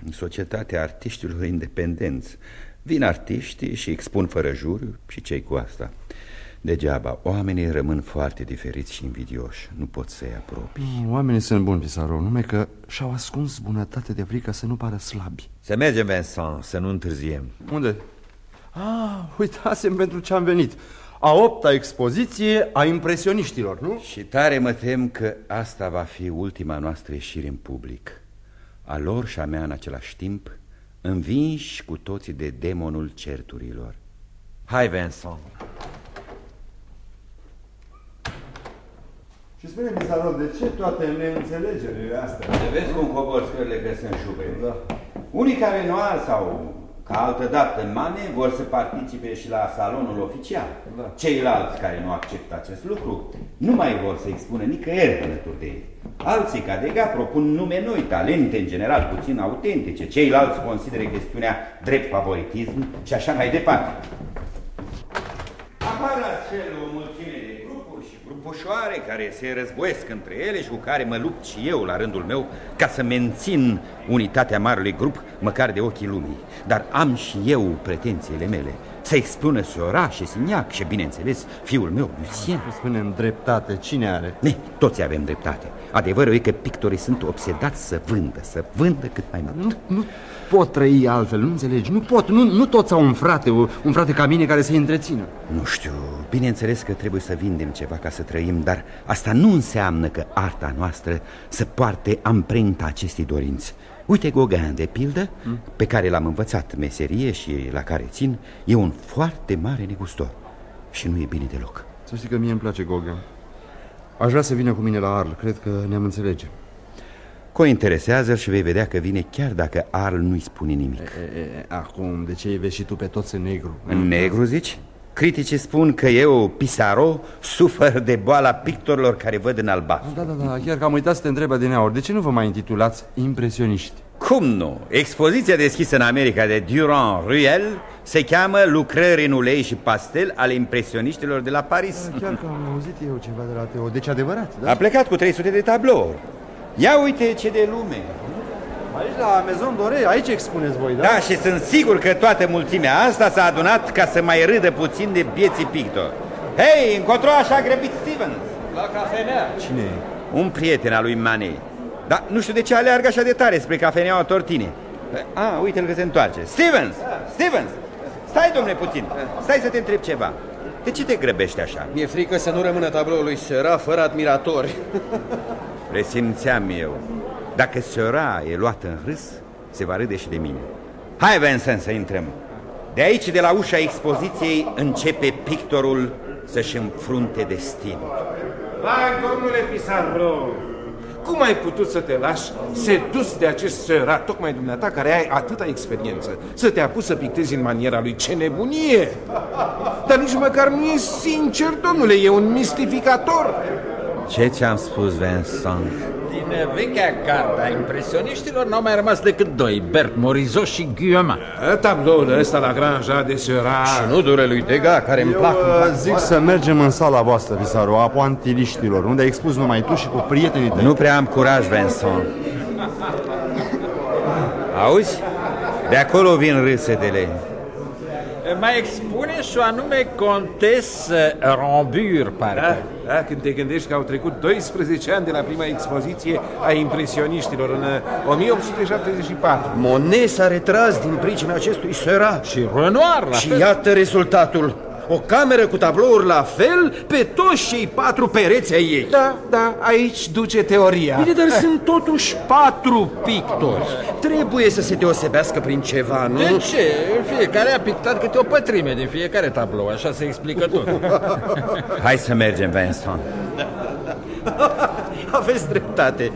în Societatea Artiștilor Independenți Vin artiștii și expun fără juriu și cei cu asta Degeaba, oamenii rămân foarte diferiți și invidioși Nu pot să-i apropii Oamenii sunt buni, Pisaro, numai că și-au ascuns bunătate de frică să nu pară slabi Să mergem, Vincent, să nu întârziem Unde? Ah, uitasem pentru ce am venit A opta expoziție a impresioniștilor, nu? Și tare mă tem că asta va fi ultima noastră ieșire în public A lor și a mea în același timp Învinși cu toții de demonul certurilor Hai, Vincent Și spune-mi, Salon, de ce toate neînțelegerile astea? Te vezi cum cobor scările că sunt șube. Da. Unii care nu au sau ca altă dată în mane vor să participe și la salonul oficial. Da. Ceilalți care nu acceptă acest lucru nu mai vor să expună nicăieri alături de ei. Alții, ca Dega, propun nume noi, talente în general puțin autentice. Ceilalți consideră chestiunea drept favoritism și așa mai departe. Apar astfel o mulțime de grupuri și grupușoare care se războiesc între ele și cu care mă lupt și eu la rândul meu ca să mențin unitatea marului grup măcar de ochii lumii. Dar am și eu pretențiile mele să expună Sora și Signac și, bineînțeles, fiul meu, Lucien. Spunem dreptate, cine are? Ne, toți avem dreptate. Adevărul e că pictorii sunt obsedați să vândă, să vândă cât mai mult. Nu, nu pot trăi altfel, nu înțelegi? Nu pot, nu, nu toți au un frate, un frate ca mine care să-i întrețină. Nu știu, bineînțeles că trebuie să vindem ceva ca să trăim, dar asta nu înseamnă că arta noastră să poarte amprenta acestei dorinți. Uite Gauguin, de pildă, hmm? pe care l-am învățat meserie și la care țin, e un foarte mare negustor. Și nu e bine deloc. Să știi că mie îmi place Gauguin. Aș vrea să vină cu mine la Arl, cred că ne-am înțelege. Co interesează și vei vedea că vine chiar dacă Arl nu-i spune nimic. E, e, acum, de ce îi vezi și tu pe toți în negru? În negru, zici? Criticii spun că eu, Pisaro, sufăr de boala pictorilor care văd în albastru. Da, da, da, chiar că am uitat să te întreb din aur. De ce nu vă mai intitulați impresioniști? Cum nu? Expoziția deschisă în America de Durand Ruel se cheamă Lucrări în ulei și pastel ale impresioniștilor de la Paris. Da, chiar că am auzit eu ceva de la Teo. Deci adevărat, da? A plecat cu 300 de tablouri. Ia uite ce de lume. Aici la Maison Dore, aici expuneți voi, da? Da, și sunt sigur că toată mulțimea asta s-a adunat ca să mai râdă puțin de bieții pictor. Hei, încotro așa grăbit Stevens? La cafenea. Cine e? Un prieten al lui Manet. Dar nu știu de ce aleargă așa de tare spre cafeneaua Tortine. A, uite-l că se întoarce. Stevens! Stevens! Stai, domnule, puțin. Stai să te întreb ceva. De ce te grăbești așa? Mi-e frică să nu rămână tabloul lui Sera fără admiratori. Resimțeam eu. Dacă Sera e luat în râs, se va râde și de mine. Hai, Vincent, să intrăm. De aici, de la ușa expoziției, începe pictorul să-și înfrunte destinul. Vai, domnule Pisarbro, cum ai putut să te lași sedus de acest sărat, tocmai dumneata, care ai atâta experiență, să te apuci să pictezi în maniera lui? Ce nebunie! Dar nici măcar nu e sincer, domnule, e un mistificator. Ce ți-am spus, Vincent? Din vechea gardă a impresioniștilor n-au mai rămas decât doi, Bert Morizot și Guillaume. Tabloul ăsta la granja de Seurat. Și nu dure lui Dega, care îmi Eu plac. uh, zic să mergem în sala voastră, Pisaru, a poantiliștilor, unde ai expus numai tu și cu prietenii tăi. Nu prea am curaj, Vincent. Auzi? De acolo vin râsetele. Mai expune și o anume contesă Rambur, parcă. Da, da, când te gândești că au trecut 12 ani de la prima expoziție a impresioniștilor în uh, 1874. Monet s-a retras din pricina acestui Sera. Și Renoir, la Și fel. iată rezultatul. O cameră cu tablouri la fel pe toți cei patru pereți ai ei. Da, da, aici duce teoria. Bine, dar sunt totuși patru pictori. Trebuie să se deosebească prin ceva, nu? De ce? Fiecare a pictat câte o pătrime din fiecare tablou, așa se explică tot. Hai să mergem, Vincent. Aveți dreptate.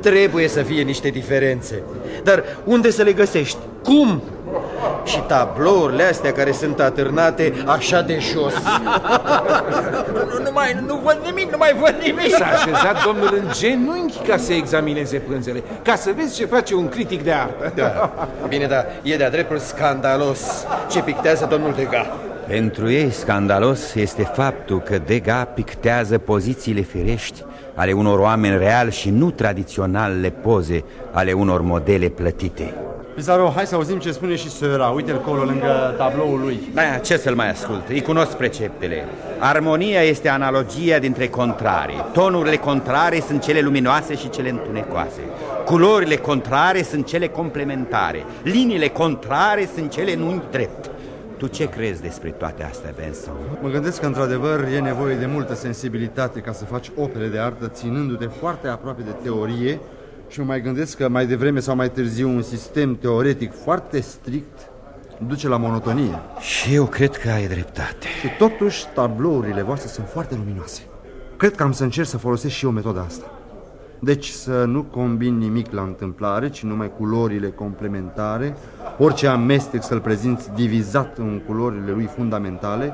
Trebuie să fie niște diferențe. Dar unde să le găsești? Cum? Și tablourile astea care sunt atârnate așa de jos. nu, nu, mai, nu văd nimic, nu mai văd nimic. S-a așezat domnul în genunchi ca să examineze pânzele, ca să vezi ce face un critic de artă. Da. Bine, dar e de-a dreptul scandalos ce pictează domnul Degas. Pentru ei scandalos este faptul că Degas pictează pozițiile firești ale unor oameni reali și nu tradiționalele poze ale unor modele plătite. Pisaru, hai să auzim ce spune și Săra. Uite-l acolo lângă tabloul lui. Da, ce să-l mai ascult? Îi cunosc preceptele. Armonia este analogia dintre contrare. Tonurile contrare sunt cele luminoase și cele întunecoase. Culorile contrare sunt cele complementare. Liniile contrare sunt cele nu drept. Tu ce crezi despre toate astea, Benson? Mă gândesc că, într-adevăr, e nevoie de multă sensibilitate ca să faci opere de artă ținându-te foarte aproape de teorie și mă mai gândesc că mai devreme sau mai târziu un sistem teoretic foarte strict duce la monotonie. Și eu cred că ai dreptate. Și totuși tablourile voastre sunt foarte luminoase. Cred că am să încerc să folosesc și eu metoda asta. Deci să nu combin nimic la întâmplare, ci numai culorile complementare, orice amestec să-l prezinți divizat în culorile lui fundamentale,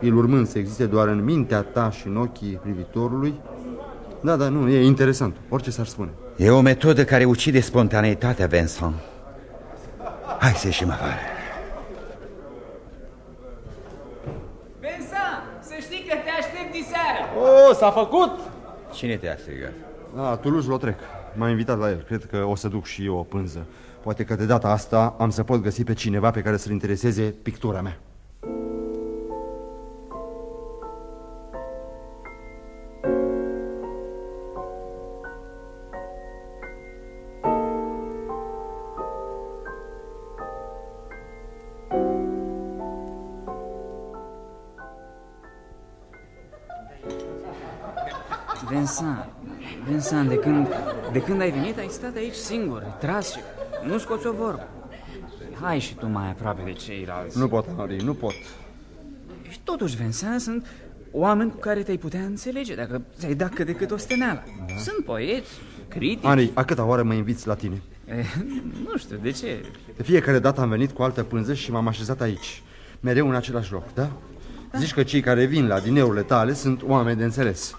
el urmând să existe doar în mintea ta și în ochii privitorului. Da, da, nu, e interesant, orice s-ar spune. E o metodă care ucide spontaneitatea, Vincent. Hai să ieșim afară. Vincent, să știi că te aștept diseară. Oh, s-a făcut! Cine te-a strigat? Da, Toulouse-Lautrec. M-a invitat la el. Cred că o să duc și eu o pânză. Poate că de data asta am să pot găsi pe cineva pe care să-l intereseze pictura mea. Vincent, Vincent, de când, de când ai venit ai stat aici singur, tras și nu scoți o vorbă. Hai și tu mai aproape de ceilalți. Nu pot, Henri, nu pot. Și totuși, Vincent, sunt oameni cu care te-ai putea înțelege dacă ți-ai dat cât de cât o steneală. Da. Sunt poeți, critici. Henri, a câta oară mă inviți la tine? Eh, nu știu, de ce? De fiecare dată am venit cu altă pânză și m-am așezat aici. Mereu în același loc, da? da? Zici că cei care vin la dineurile tale sunt oameni de înțeles.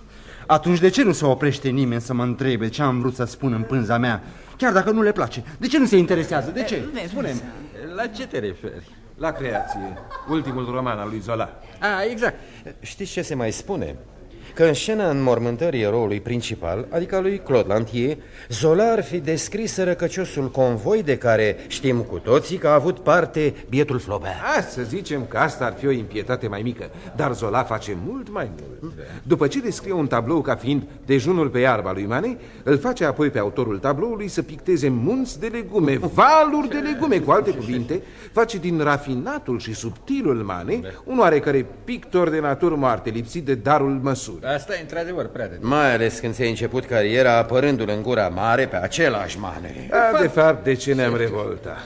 Atunci de ce nu se oprește nimeni să mă întrebe ce am vrut să spun în pânza mea, chiar dacă nu le place? De ce nu se interesează? De ce? spune -mi. La ce te referi? La creație, ultimul roman al lui Zola. A, exact. Știți ce se mai spune? Că în scena înmormântării eroului principal, adică lui Claude Lantier, Zola ar fi descris răcăciosul convoi de care știm cu toții că a avut parte bietul Flaubert. A, să zicem că asta ar fi o impietate mai mică, dar Zola face mult mai mult. După ce descrie un tablou ca fiind dejunul pe iarba lui Mane, îl face apoi pe autorul tabloului să picteze munți de legume, valuri de legume, cu alte cuvinte, face din rafinatul și subtilul Mane un oarecare pictor de natură moarte, lipsit de darul măsurii. Asta e într-adevăr prea de... Mai ales când ți-ai început cariera apărându-l în gura mare pe același Mane. Da, de fapt, de ce ne-am revoltat?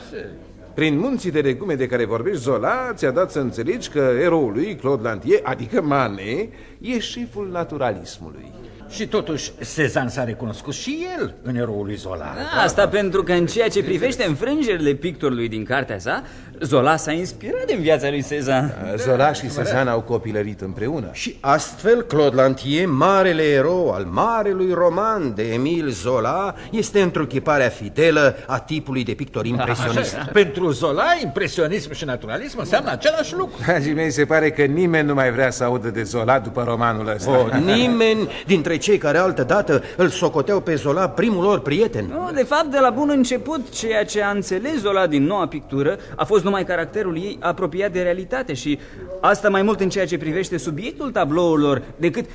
Prin munții de legume de care vorbești, Zola ți-a dat să înțelegi că eroul lui, Claude Lantier, adică Mane, e șeful naturalismului. Și totuși, Cezanne s-a recunoscut și el în eroul lui Zola. Da, asta pentru că în ceea ce privește înfrângerile pictorului din cartea sa, Zola s-a inspirat din viața lui Cezanne. Zola și Cezanne au copilărit împreună. Și astfel, Claude Lantier, marele erou al marelui roman de Emile Zola, este întruchiparea fidelă a tipului de pictor impresionist. Așa, pentru Zola, impresionism și naturalism înseamnă același lucru. Dragii mei, se pare că nimeni nu mai vrea să audă de Zola după romanul ăsta. Oh, nimeni dintre cei care altădată îl socoteau pe Zola primul lor prieten. Nu, de fapt, de la bun început, ceea ce a înțeles Zola din noua pictură a fost numai caracterul ei apropiat de realitate și asta mai mult în ceea ce privește subiectul tablourilor decât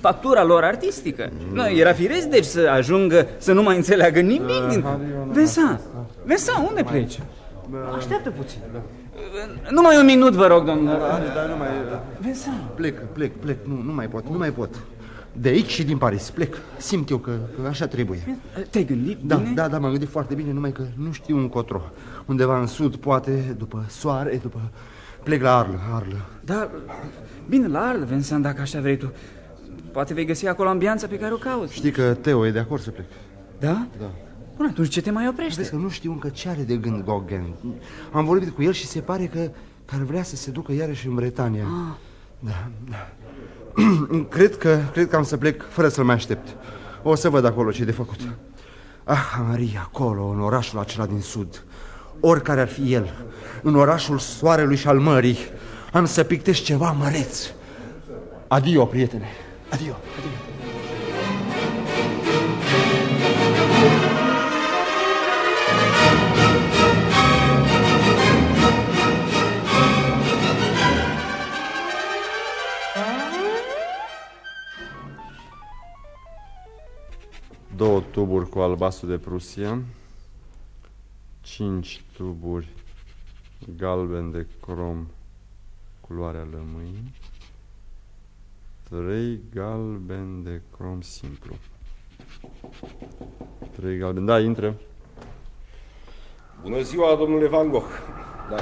factura lor artistică. Nu, era firesc deci să ajungă să nu mai înțeleagă nimic din... Vincent, Vincent, unde pleci? Așteaptă puțin. Numai un minut, vă rog, domnule. Da, nu mai... Vincent. Plec, plec, plec, nu, nu mai pot, nu mai pot. De aici și din Paris, plec. Simt eu că, că așa trebuie. Te-ai gândit Da, bine? da, da, m-am gândit foarte bine, numai că nu știu încotro. Undeva în sud, poate, după soare, după... Plec la Arlă, Arlă. Da, bine, la Arles, Vincent, dacă așa vrei tu. Poate vei găsi acolo ambianța pe care o cauți. Știi că Teo e de acord să plec. Da? Da. Bun, atunci ce te mai oprește? Vezi că nu știu încă ce are de gând Gauguin. Am vorbit cu el și se pare că, că ar vrea să se ducă iarăși în Bretania. Ah. Da, da. cred, că, cred că am să plec fără să-l mai aștept. O să văd acolo ce de făcut. Ah, Maria, acolo, în orașul acela din sud, oricare ar fi el, în orașul soarelui și al mării, am să pictez ceva măreț. Adio, prietene. Adio, adio. Două tuburi cu albastru de Prusia, cinci tuburi galben de crom, culoarea lămâii, trei galben de crom simplu. Trei galben, da, intră. Bună ziua, domnule Van Gogh. Da,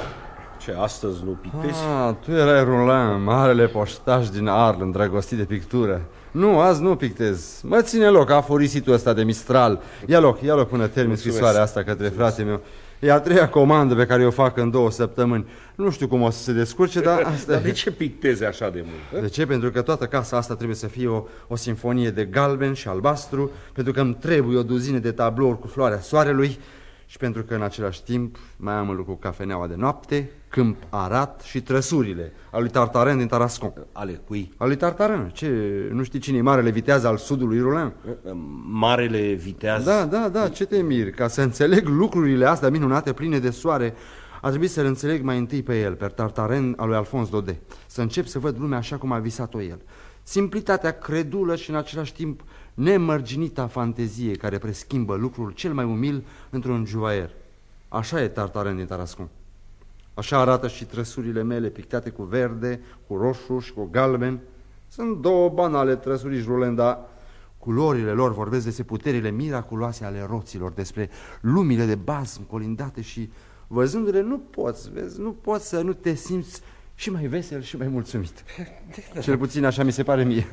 ce astăzi nu pictezi? Ah, tu erai Roland, marele poștaș din Arles, îndrăgostit de pictură. Nu, azi nu pictez. Mă ține loc aforisitul ăsta de Mistral. Ia loc, ia loc până termin Mulțumesc. scrisoarea asta către frate meu. E a treia comandă pe care o fac în două săptămâni. Nu știu cum o să se descurce, dar asta Dar e. de ce pictezi așa de mult? De ce? Pentru că toată casa asta trebuie să fie o, o sinfonie de galben și albastru, pentru că îmi trebuie o duzină de tablouri cu floarea soarelui și pentru că în același timp mai am în lucru cafeneaua de noapte, câmp arat și trăsurile al lui Tartarin din Tarascon. Ale cui? Al lui Tartarin. Ce, nu știi cine e marele viteaz al sudului Roland? Marele viteaz? Da, da, da, ce te miri? Ca să înțeleg lucrurile astea minunate, pline de soare, aș trebuit să-l înțeleg mai întâi pe el, pe Tartaren al lui Alphonse Daudet. Să încep să văd lumea așa cum a visat-o el. Simplitatea credulă și în același timp nemărginita fantezie care preschimbă lucrul cel mai umil într-un juvaier. Așa e Tartaren din Tarascon. Așa arată și trăsurile mele pictate cu verde, cu roșu și cu galben. Sunt două banale trăsuri Roland, dar culorile lor vorbesc despre puterile miraculoase ale roților, despre lumile de bazm colindate și văzându-le nu poți, vezi, nu poți să nu te simți și mai vesel și mai mulțumit. Cel puțin așa mi se pare mie.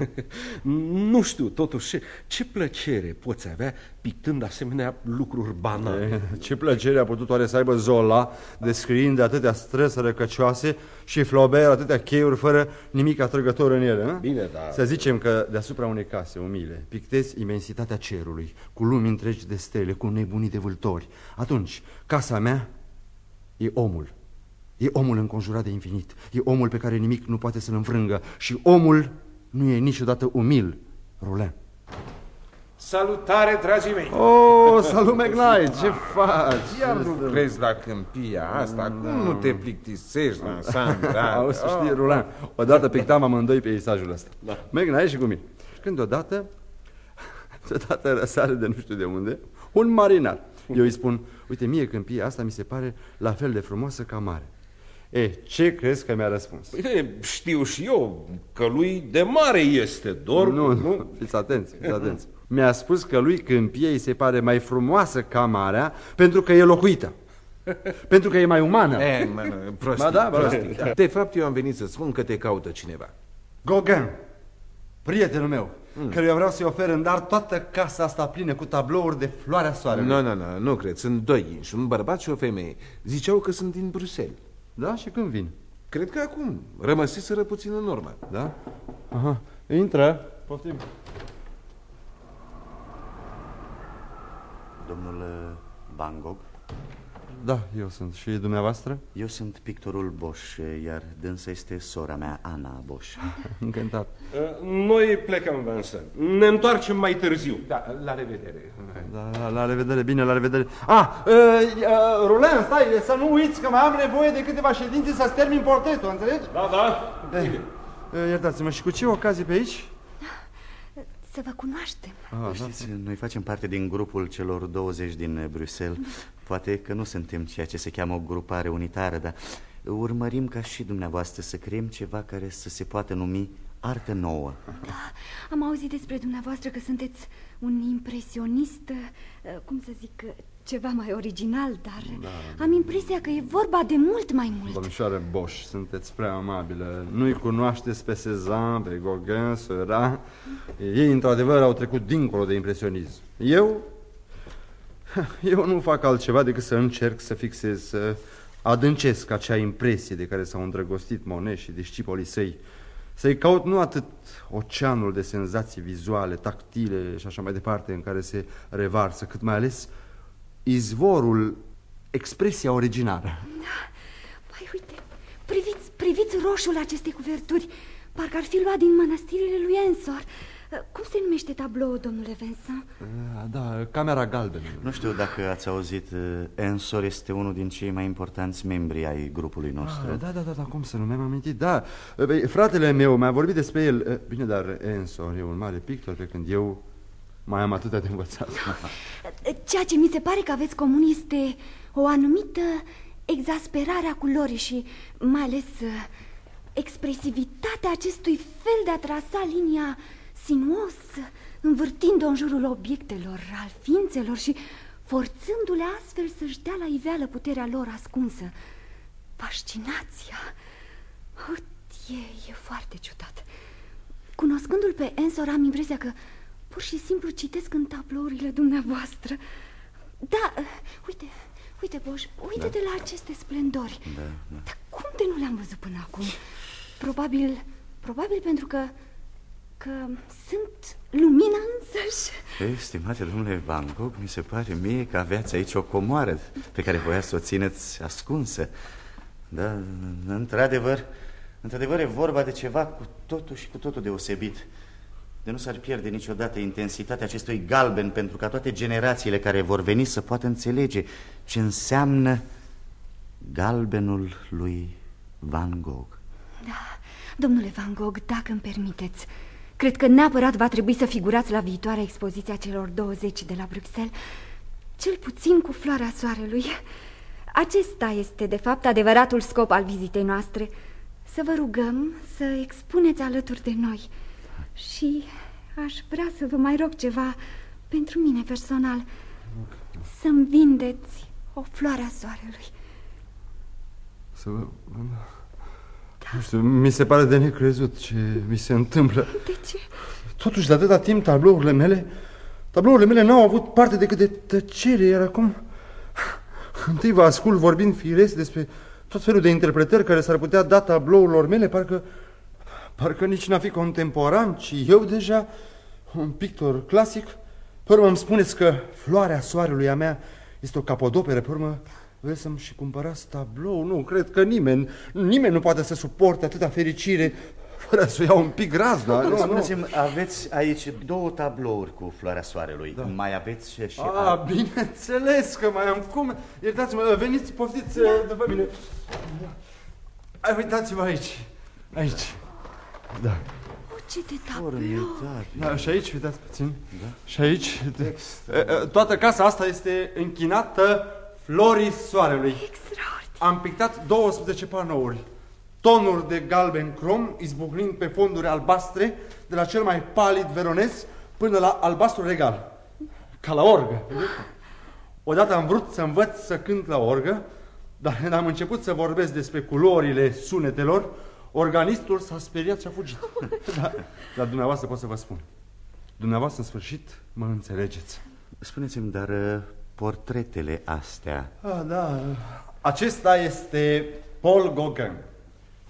Nu știu, totuși, ce plăcere poți avea pictând asemenea lucruri banale? E, Ce plăcere a putut oare să aibă Zola descriind de atâtea străzi răcăcioase și Flaubert atâtea cheiuri fără nimic atrăgător în ele, nu? Bine, da. Să zicem că deasupra unei case umile pictezi imensitatea cerului, cu lumi întregi de stele, cu nebunii de vâltori. Atunci, casa mea e omul. E omul înconjurat de infinit. E omul pe care nimic nu poate să-l înfrângă. Și omul nu e niciodată umil, Roland. Salutare, dragii mei! Oh, salut, McKnight! Ce faci? Iar lucrezi la câmpia asta, cum nu te plictisești la Sandra? Auzi, să știi, Roland, odată pictam amândoi peisajul ăsta. Da. Merg și cu mine. Și când odată, deodată răsare de nu știu de unde, un marinar. Eu îi spun, uite, mie câmpia asta mi se pare la fel de frumoasă ca mare. E, ce crezi că mi-a răspuns? Bine, știu și eu că lui de mare este dor. Nu, nu, fiți atenți, fiți atenți. Mi-a spus că lui câmpie îi se pare mai frumoasă ca marea pentru că e locuită. Pentru că e mai umană. E, mă, prostii, Ba da, ba da. prostii. De fapt, eu am venit să spun că te caută cineva. Gauguin, prietenul meu, mm. căruia vreau să-i ofer în dar toată casa asta plină cu tablouri de floarea soarelui. Nu, nu, nu, nu cred, sunt doi inși, un bărbat și o femeie. Ziceau că sunt din Bruxelles. Da? Și când vin? Cred că acum. Rămăsiseră puțin în urmă. Da? Aha, intră. Poftim. Domnul uh, Van Gogh? Da, eu sunt. Și dumneavoastră? Eu sunt pictorul Bosch, iar dânsa este sora mea, Ana Bosch. Încântat. Uh, Noi plecăm, Vincent. Ne întoarcem mai târziu. Da, la revedere. Da, la, la revedere, bine, la revedere. Ah, uh, uh, Roland, stai, să nu uiți că mai am nevoie de câteva ședințe să-ți termin portretul, înțelegi? Da, da. Eh, uh, iertați-mă, și cu ce ocazie pe aici? Să vă cunoaștem. Ah, Știți, noi facem parte din grupul celor 20 din uh, Bruxelles. Poate că nu suntem ceea ce se cheamă o grupare unitară, dar urmărim ca și dumneavoastră să creăm ceva care să se poată numi artă nouă. Am auzit despre dumneavoastră că sunteți un impresionist, uh, cum să zic, uh, ceva mai original, dar Da. am impresia că e vorba de mult mai mult. Domnișoare Bosch, sunteți prea amabilă. Nu-i cunoașteți pe Cezanne, pe Gauguin, Seurat. Ei, într-adevăr, au trecut dincolo de impresionism. Eu... Eu nu fac altceva decât să încerc să fixez, să adâncesc acea impresie de care s-au îndrăgostit Monet și discipolii săi. Să-i caut nu atât oceanul de senzații vizuale, tactile și așa mai departe în care se revarsă, cât mai ales izvorul, expresia originală. Păi uite, priviți, priviți roșul acestei cuverturi. Parcă ar fi luat din mănăstirile lui Ensor. Uh, Cum se numește tabloul, domnule Vincent? Da, camera galbenă. Nu știu dacă ați auzit, uh, Ensor este unul din cei mai importanți membri ai grupului nostru. Ah, da, da, da, da, cum să nu mi-am amintit, da. Băi, Fratele meu mi-a vorbit despre el. Eh, Bine, dar Ensor e un mare pictor, pe când eu mai am atâta de învățat. Uh, Ceea ce mi se pare că aveți comun este o anumită exasperare a culorii și mai ales uh, expresivitatea acestui fel de a trasa linia sinuos, învârtind-o în jurul obiectelor, al ființelor și forțându-le astfel să-și dea la iveală puterea lor ascunsă. Fascinația! Oh, e, e foarte ciudat. Cunoscându-l pe Ensor, am impresia că pur și simplu citesc în tablourile dumneavoastră. Da, uite, uite, Boș, uite-te da. la aceste splendori. Da, da. Dar cum de nu le-am văzut până acum? Probabil, probabil pentru că, că sunt lumina însăși. Ei, stimate domnule Van Gogh, mi se pare mie că aveați aici o comoară pe care voia să o țineți ascunsă. Da, într-adevăr, într-adevăr e vorba de ceva cu totul și cu totul deosebit. De nu s-ar pierde niciodată intensitatea acestui galben pentru ca toate generațiile care vor veni să poată înțelege ce înseamnă galbenul lui Van Gogh. Da, domnule Van Gogh, dacă îmi permiteți, cred că neapărat va trebui să figurați la viitoarea expoziție a celor 20 de la Bruxelles, cel puțin cu floarea soarelui. Acesta este, de fapt, adevăratul scop al vizitei noastre, să vă rugăm să expuneți alături de noi. Și aș vrea să vă mai rog ceva pentru mine personal, să-mi vindeți o floare a soarelui. Să vă... Nu știu, mi se pare de necrezut ce mi se întâmplă. De ce? Totuși, de atâta timp, tablourile mele, tablourile mele n-au avut parte decât de tăcere, iar acum... Întâi vă ascult vorbind firesc despre tot felul de interpretări care s-ar putea da tablourilor mele, parcă, parcă nici n-a fi contemporan, ci eu deja, un pictor clasic. Pe urmă îmi spuneți că floarea soarelui a mea este o capodoperă, pe urmă vreți să-mi și cumpărați tablou? Nu, cred că nimeni, nimeni nu poate să suporte atâta fericire fără să iau un pic razna. Nu, Spuneți-mi, aveți aici două tablouri cu floarea soarelui. Da. Mai aveți și... și A, bineînțeles că mai am cum. Iertați-mă, veniți, poftiți da. după mine. Ai, uitați-vă aici. Aici. Da. Ce de tablou! Da, și aici, uitați puțin. Da. Și aici. Toată casa asta este închinată florii soarelui. Extraordinar. Am pictat 12 panouri. Tonuri de galben crom izbucnind pe fonduri albastre, de la cel mai palid veronez până la albastru regal. Ca la orgă. Odată am vrut să învăț să cânt la orgă, dar când am început să vorbesc despre culorile sunetelor, organistul s-a speriat și a fugit. da, dar dumneavoastră pot să vă spun. Dumneavoastră, în sfârșit, mă înțelegeți. Spuneți-mi, dar uh, portretele astea... Ah, da. Acesta este Paul Gauguin,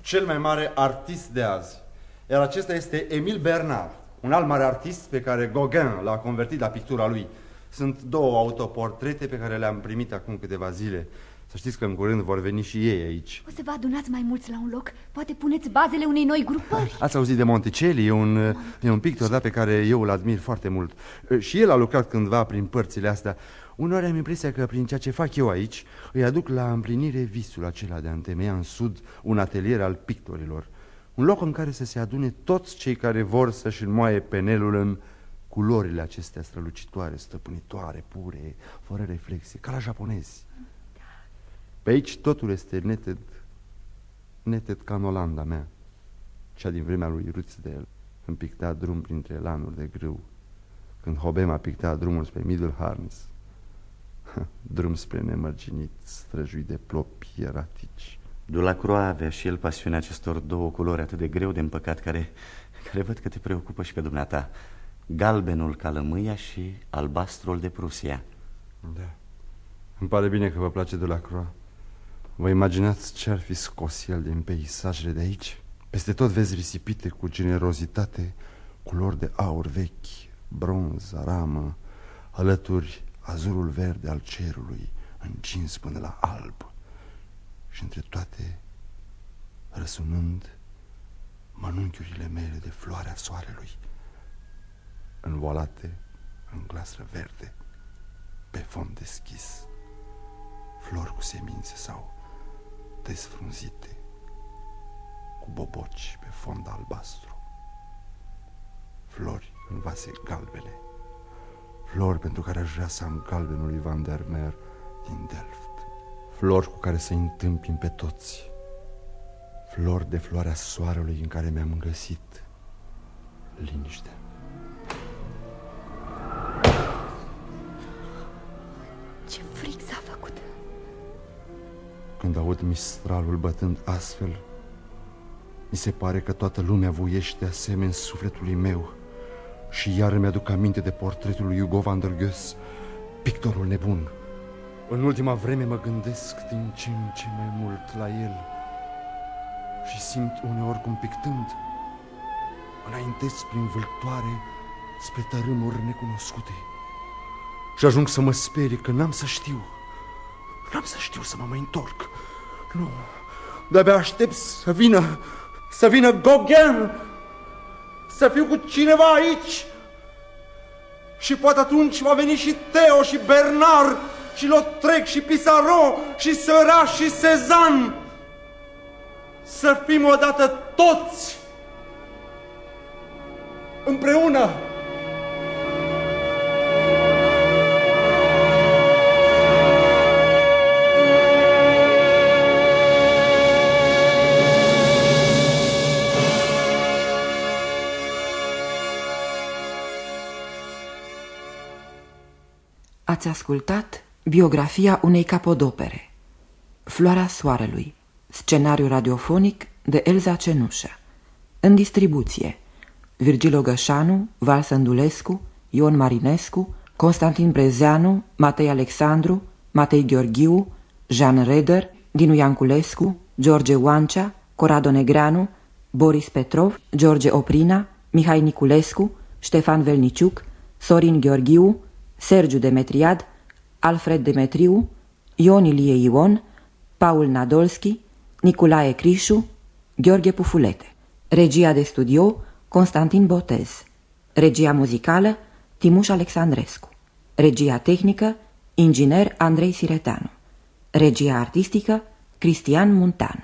cel mai mare artist de azi. Iar acesta este Emil Bernard, un alt mare artist pe care Gauguin l-a convertit la pictura lui. Sunt două autoportrete pe care le-am primit acum câteva zile. Să știți că în curând vor veni și ei aici. O să vă adunați mai mulți la un loc? Poate puneți bazele unei noi grupări? Ați auzit de Monticelli, e un, e un pictor da, pe care eu îl admir foarte mult. Și el a lucrat cândva prin părțile astea. Uneori am impresia că prin ceea ce fac eu aici îi aduc la împlinire visul acela de a întemeia în sud un atelier al pictorilor. Un loc în care să se adune toți cei care vor să-și înmoaie penelul în culorile acestea strălucitoare, stăpânitoare, pure, fără reflexie, ca la japonezi. Pe aici totul este neted, neted ca în Olanda mea, cea din vremea lui Rutzdel, când picta drum printre lanuri de grâu, când Hobem a pictat drumul spre Middle Harness, drum spre nemărginit, străjuit de plopi eratici. Dulacroix avea și el pasiunea acestor două culori atât de greu de împăcat, care, care văd că te preocupă și pe dumneata. Galbenul ca lămâia și albastrul de Prusia. Da. Îmi pare bine că vă place Dulacroix. Vă imaginați ce ar fi scos el din peisajele de aici? Peste tot vezi risipite cu generozitate culori de aur vechi, bronz, aramă, alături azurul verde al cerului, încins până la alb. Și între toate, răsunând mănunchiurile mele de floarea soarelui, învoalate în glastră verde, pe fond deschis, flori cu semințe sau desfrunzite, cu boboci pe fond albastru, flori în vase galbene, flori pentru care aș vrea să am galbenul lui Van der Meer din Delft, flori cu care să-i întâmpin pe toți, flori de floarea soarelui în care mi-am găsit liniște. Ce fric s-a făcut! Când aud mistralul bătând astfel, Mi se pare că toată lumea voiește asemenea sufletului meu Și iar mi-aduc aminte de portretul lui Hugo van der Goes, pictorul nebun. În ultima vreme mă gândesc din ce în ce mai mult la el Și simt uneori cum pictând Înaintez prin vâltoare spre tărâmuri necunoscute. Și ajung să mă sperie că n-am să știu N-am să știu să mă mai întorc. Nu, de-abia aștept să vină Să vină Gauguin Să fiu cu cineva aici. Și poate atunci va veni și Teo și Bernard Și Lautrec și Pissarro Și Săra și Cezanne Să fim odată toți Împreună Ați ascultat biografia unei capodopere Floarea Soarelui Scenariu radiofonic de Elza Cenușă În distribuție Virgil Ogășanu, Val Sândulescu, Ion Marinescu, Constantin Brezeanu, Matei Alexandru, Matei Gheorghiu, Jean Reder, Dinu Ianculescu, George Oancea, Corado Negreanu, Boris Petrov, George Oprina, Mihai Niculescu, Ștefan Velniciuc, Sorin Gheorghiu, Sergiu Demetriad, Alfred Demetriu, Ion Ilie Ion, Paul Nadolski, Nicolae Crișu, Gheorghe Pufulete. Regia de studio Constantin Botez. Regia muzicală Timuș Alexandrescu. Regia tehnică Inginer Andrei Sireteanu. Regia artistică Cristian Muntanu.